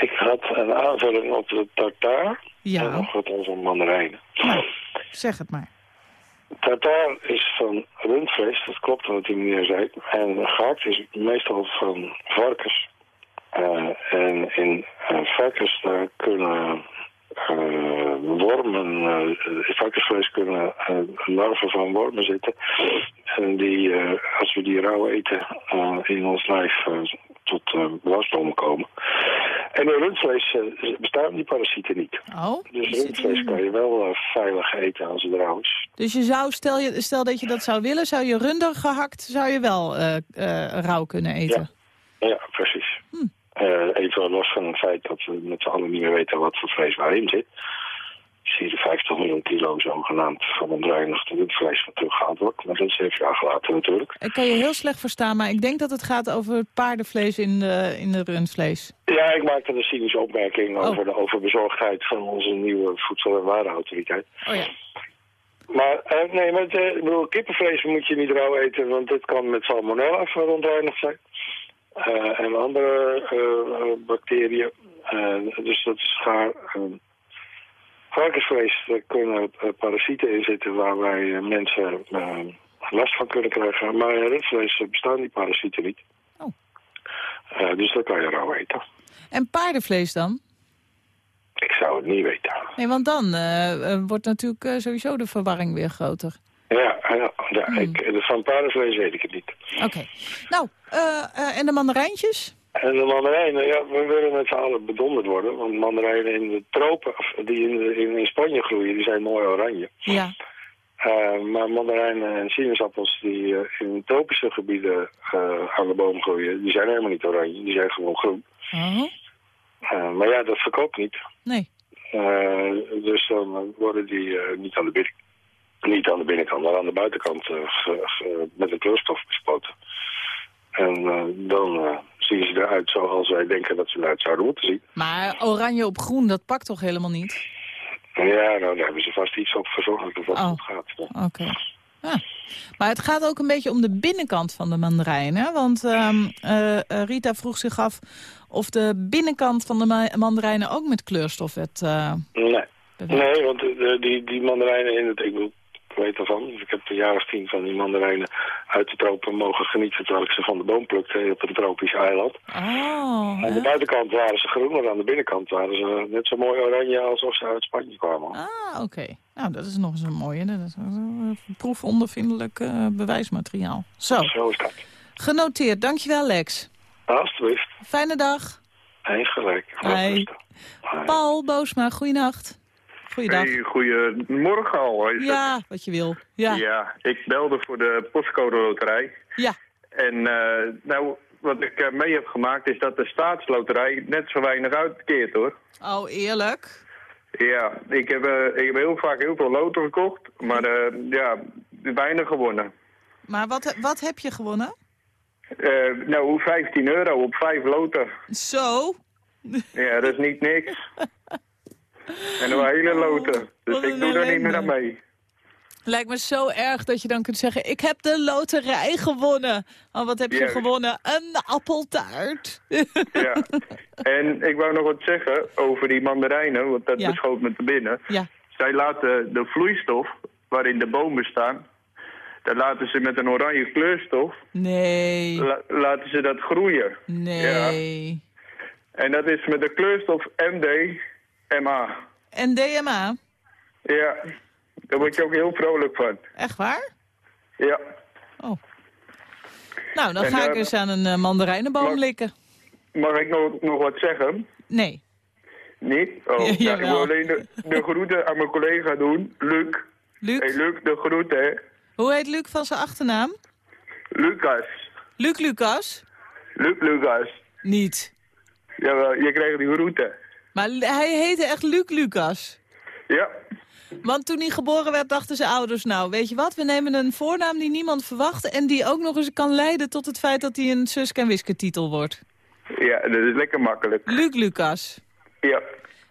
Ik had een aanvulling op de tartaar. Ja. En nog wat over mandarijnen. Zeg het maar. Tartaar is van rundvlees, dat klopt wat die meneer zei. En gehakt is meestal van varkens. Eh, en in eh, varkens daar kunnen wormen, eh varkensvlees kunnen eh, larven van wormen zitten. En die, eh, als we die rauw eten, eh, in ons lijf eh, tot eh wasdom komen. En in rundvlees eh, bestaan die parasieten niet. Oh, Dus rundvlees kan je wel eh, veilig eten als het rauw is. Dus je zou, stel, je, stel dat je dat zou willen, zou je runder gehakt, zou je wel eh, eh, rauw kunnen eten? Ja, precies. Eh, even los van het feit dat we met z'n allen niet meer weten wat voor vlees waarin zit. Zie je 50 miljoen kilo zogenaamd van ontreinigd rundvlees wat teruggehaald wordt. Maar dat is even jaar gelaten natuurlijk. Ik kan je heel slecht verstaan, maar ik denk dat het gaat over paardenvlees in de, in de rundvlees. Ja, ik maakte een cynische opmerking over de overbezorgdheid van onze nieuwe voedsel- en warenautoriteit. Oh ja. Maar eh, nee, maar het, eh, ik bedoel, kippenvlees moet je niet rauw eten, want dit kan met salmonella verontreinigd zijn. Eh, en andere eh, bacteriën. Eh, dus dat is gaar. Eh, varkensvlees, daar kunnen parasieten in zitten waar wij mensen last van kunnen krijgen. Maar in rundvlees bestaan die parasieten niet. Eh, dus dat kan je rauw eten. En paardenvlees dan? Ik zou het niet weten. Nee, want dan wordt natuurlijk sowieso de verwarring weer groter. Ja, ja, ja ik, van paardenvlees weet ik het niet. Oké. Nou, eh, eh, en de mandarijntjes? En de mandarijnen, ja, we willen met z'n allen bedonderd worden. Want mandarijnen in de tropen, of die in, in, in Spanje groeien, die zijn mooi oranje. Ja. Eh, maar mandarijnen en sinaasappels die in tropische gebieden aan de boom groeien, die zijn helemaal niet oranje. Die zijn gewoon groen. Eh, maar ja, dat verkoopt niet. nee. Dus dan worden die niet, aan de binnen, niet aan de binnenkant, maar aan de buitenkant eh, met een kleurstof bespoten. En eh, dan eh, zien ze eruit zoals wij denken dat ze eruit zouden moeten zien. Maar oranje op groen, dat pakt toch helemaal niet? Ja, nou, daar hebben ze vast iets op verzorgd of wat Oh. gaat. Oké. Ja. Maar het gaat ook een beetje om de binnenkant van de mandarijn. Hè? Want ehm, eh, eh, Rita vroeg zich af of de binnenkant van de ma- mandarijnen ook met kleurstof werd... eh, Nee. nee, want de- die, die mandarijnen in het... Ik, bedoel, ik weet ervan. Ik heb een jaar of tien van die mandarijnen uit de tropen mogen genieten... terwijl ik ze van de boom plukte op een tropisch eiland. Oh, Aan de buitenkant waren ze groen, maar aan de binnenkant waren ze net zo mooi oranje alsof ze uit Spanje kwamen. Ah, oké. Nou, dat is nog eens een mooie. Dat is een proefondervindelijk eh, bewijsmateriaal. Zo, Zo is dat. genoteerd. Dankjewel, Lex. Alsjeblieft. Fijne dag. Hey, gelijk. Hi. Paul Boosma, goeienacht. Goeiedag. Hey, goedemorgen al. Is Ja, wat je wil. Ja. ja, ik belde voor de postcode loterij. Ja. En eh, nou, wat ik eh, mee heb gemaakt is dat de staatsloterij net zo weinig uitkeert hoor. Oh, eerlijk? Ja, ik heb, eh, ik heb heel vaak heel veel loten gekocht, maar ja, weinig gewonnen. Maar wat, wat heb je gewonnen? Eh, nou, 15 euro op 5 loten. Zo? Ja, dat is niet niks. En een hele loten. Dus ik doe er niet meer aan mee. Lijkt me zo erg dat je dan kunt zeggen... ik heb de loterij gewonnen. Oh, wat heb je Juist. gewonnen? Een appeltaart. Ja. En ik wou nog wat zeggen over die mandarijnen, want dat Ja. beschoot me te binnen. Ja. Zij laten de vloeistof waarin de bomen staan, daar laten ze met een oranje kleurstof, Nee. la- laten ze dat groeien. Nee. En dat is met de kleurstof MDMA. En DMA? Ja, daar word je ook heel vrolijk van. Echt waar? Ja. Nou, dan En, ga ik eh, eens aan een eh, mandarijnenboom likken. Mag ik nog, nog wat zeggen? Nee. Niet? Oh, Ja, ja, ik wil alleen de, de groeten aan mijn collega doen. Luc. Luc? Hey, Luc, de groeten. Hoe heet Luc van zijn achternaam? Lucas. Luc Lucas? Luc Lucas. Niet. Jawel, je krijgt die groeten. Maar hij heette echt Luc Lucas. Ja. Want toen hij geboren werd, dachten zijn ouders... nou, weet je wat, we nemen een voornaam die niemand verwacht... en die ook nog eens kan leiden tot het feit dat hij een Suske en Wiske titel wordt. Ja, dat is lekker makkelijk. Luc Lucas. Ja.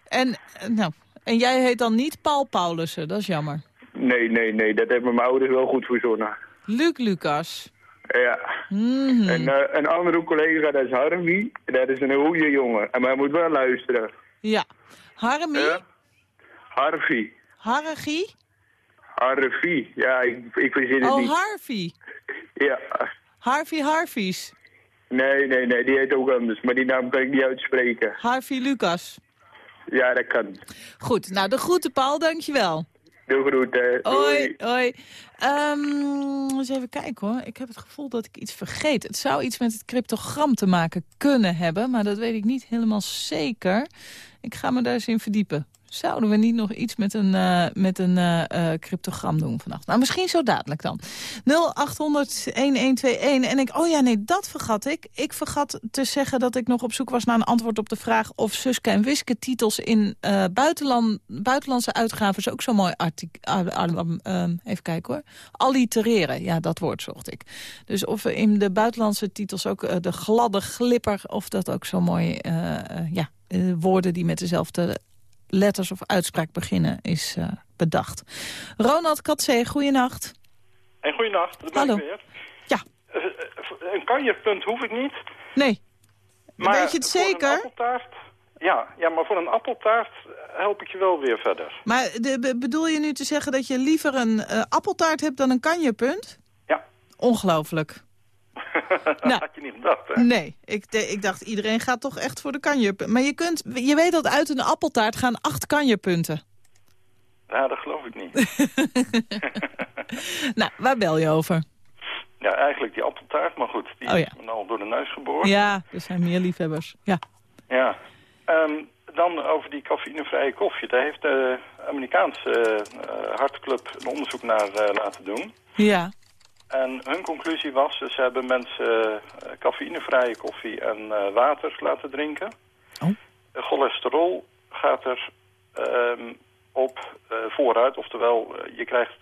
En, eh, nou, en jij heet dan niet Paul Paulussen, dat is jammer. Nee, nee, nee, dat hebben mijn ouders wel goed verzonnen. Luc Lucas. Ja. Mhm. En eh, een andere collega, dat is Harvey. Dat is een goede jongen. En hij moet wel luisteren. Ja. Harmy? Ja. Harvey. Harregie? Harvey. Ja, ik, ik verzin het Oh, niet. Harvey. Ja. Harvey Harvies. Nee, nee, nee, die heet ook anders. Maar die naam kan ik niet uitspreken. Harvey Lucas. Ja, dat kan. Goed, nou de groeten Paul, dankjewel. Doe groeten. Hoi, hoi. Ehm, eens even kijken hoor. Ik heb het gevoel dat ik iets vergeet. Het zou iets met het cryptogram te maken kunnen hebben, maar dat weet ik niet helemaal zeker. Ik ga me daar eens in verdiepen. Zouden we niet nog iets met een, eh, met een eh, eh, cryptogram doen vannacht? Nou, misschien zo dadelijk dan. 0800-1121. En ik, oh ja, nee, dat vergat ik. Ik vergat te zeggen dat ik nog op zoek was naar een antwoord op de vraag... of Suske en Wiske titels in buitenland, buitenlandse uitgaven... ook zo mooi artik ah, ah, ah, even kijken hoor. Allitereren, ja, dat woord zocht ik. Dus of we in de buitenlandse titels ook de gladde glipper... of dat ook zo mooi, ja, woorden die met dezelfde letters of uitspraak beginnen is eh, bedacht. Ronald Katzee, goeienacht. En goeienacht, daar ben Hallo. ik weer. Ja. Eh, eh, een kanjerpunt hoef ik niet. Nee. Maar Weet je het voor een zeker? appeltaart, ja, ja, maar voor een appeltaart help ik je wel weer verder. Maar de, bedoel je nu te zeggen dat je liever een appeltaart hebt dan een kanjepunt? Ja. Ongelooflijk. Dat had je niet gedacht, hè? Nee, ik, ik dacht iedereen gaat toch echt voor de kanjepunt. Maar je, kunt, je weet dat uit een appeltaart gaan acht kanjepunten. Ja, dat geloof ik niet. Nou, waar bel je over? ja, eigenlijk die appeltaart, maar goed, die Oh ja. is al door de neus geboord. Ja, er zijn meer liefhebbers. Ja. Ja. Ehm, dan over die cafeïnevrije koffie. Daar heeft de Amerikaanse eh, hartclub een onderzoek naar eh, laten doen. Ja. En hun conclusie was, ze hebben mensen eh, cafeïnevrije koffie en eh, water laten drinken. Oh. Cholesterol gaat er ehm, op eh, vooruit, oftewel je krijgt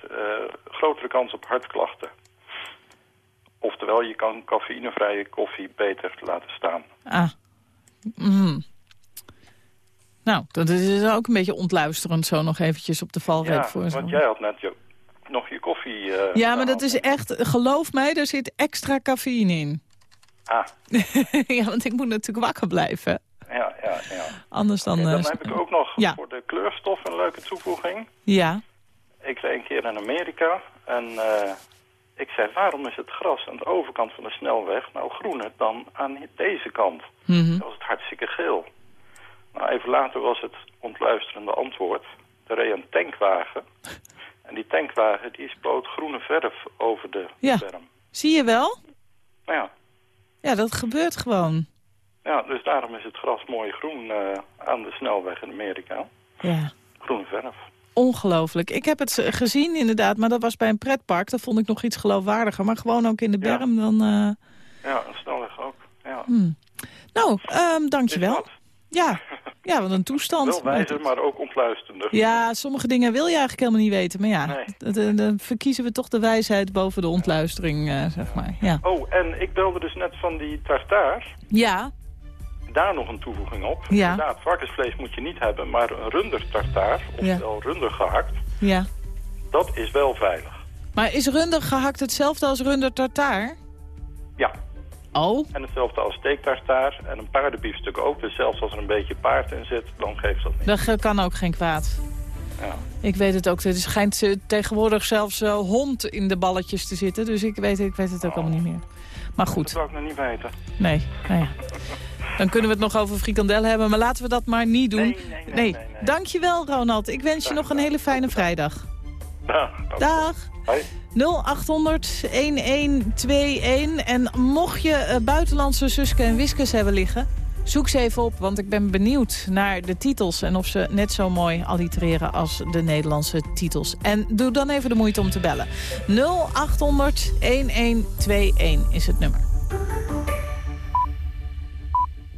grotere kans op hartklachten. Oftewel, je kan cafeïnevrije koffie beter laten staan. Ah. Mhm. Nou, dat is ook een beetje ontluisterend zo nog eventjes op de valreep Ja, voor. zo. want jij had net je, nog je koffie... eh, Ja, maar dat is echt, geloof mij, er zit extra cafeïne in. Ah, ja, want ik moet natuurlijk wakker blijven. ja, ja, ja. Anders dan... Dan eh, heb ik ook nog Ja. voor de kleurstof een leuke toevoeging. Ja. Ik reed een keer in Amerika en eh, ik zei, waarom is het gras aan de overkant van de snelweg nou groener dan aan deze kant? Mhm. Dan was het hartstikke geel. Nou, even later was het ontluisterende antwoord. Er reed een tankwagen. En die tankwagen die spoot groene verf over de Ja. berm. Zie je wel? Nou ja, Ja, dat gebeurt gewoon. ja, dus daarom is het gras mooi groen eh, aan de snelweg in Amerika. Ja. Groene verf. Ongelooflijk. Ik heb het eh, gezien inderdaad, maar dat was bij een pretpark. Dat vond ik nog iets geloofwaardiger. Maar gewoon ook in de Ja. berm dan... eh, Ja, een snelweg ook. Ja. hmm. Nou, ehm, dankjewel. Ja. ja, wat een toestand. Wel wijzer, maar ook ontluisterender. Ja, sommige dingen wil je eigenlijk helemaal niet weten. Maar ja, Nee. dan verkiezen we toch de wijsheid boven de ontluistering, eh, zeg maar. Ja. Oh, en ik belde dus net van die tartaar. ja, Daar nog een toevoeging op. Ja. Inderdaad, varkensvlees moet je niet hebben, maar een rundertartaar, oftewel runder gehakt, ja. dat is wel veilig. Maar is runder gehakt hetzelfde als runder tartaar? Ja. Oh. En hetzelfde als steektartaar en een paardenbiefstuk ook. Dus zelfs als er een beetje paard in zit, dan geeft dat niet. Dat kan ook geen kwaad. Ja. Ik weet het ook. Er schijnt eh, tegenwoordig zelfs eh, hond in de balletjes te zitten. Dus ik weet, ik weet het ook allemaal niet meer. Maar Dat goed, zou ik nog niet weten. nee. Nou ja. Dan kunnen we het nog over frikandel hebben. Maar laten we dat maar niet doen. Nee, nee, nee, nee, Dankjewel, Ronald. Ik wens je nog een hele fijne vrijdag. Dag. Hoi. 0800 1121. En mocht je eh, buitenlandse Suske en Wiskes hebben liggen... zoek ze even op, want ik ben benieuwd naar de titels... en of ze net zo mooi allitereren als de Nederlandse titels. En doe dan even de moeite om te bellen. 0800 1121 is het nummer.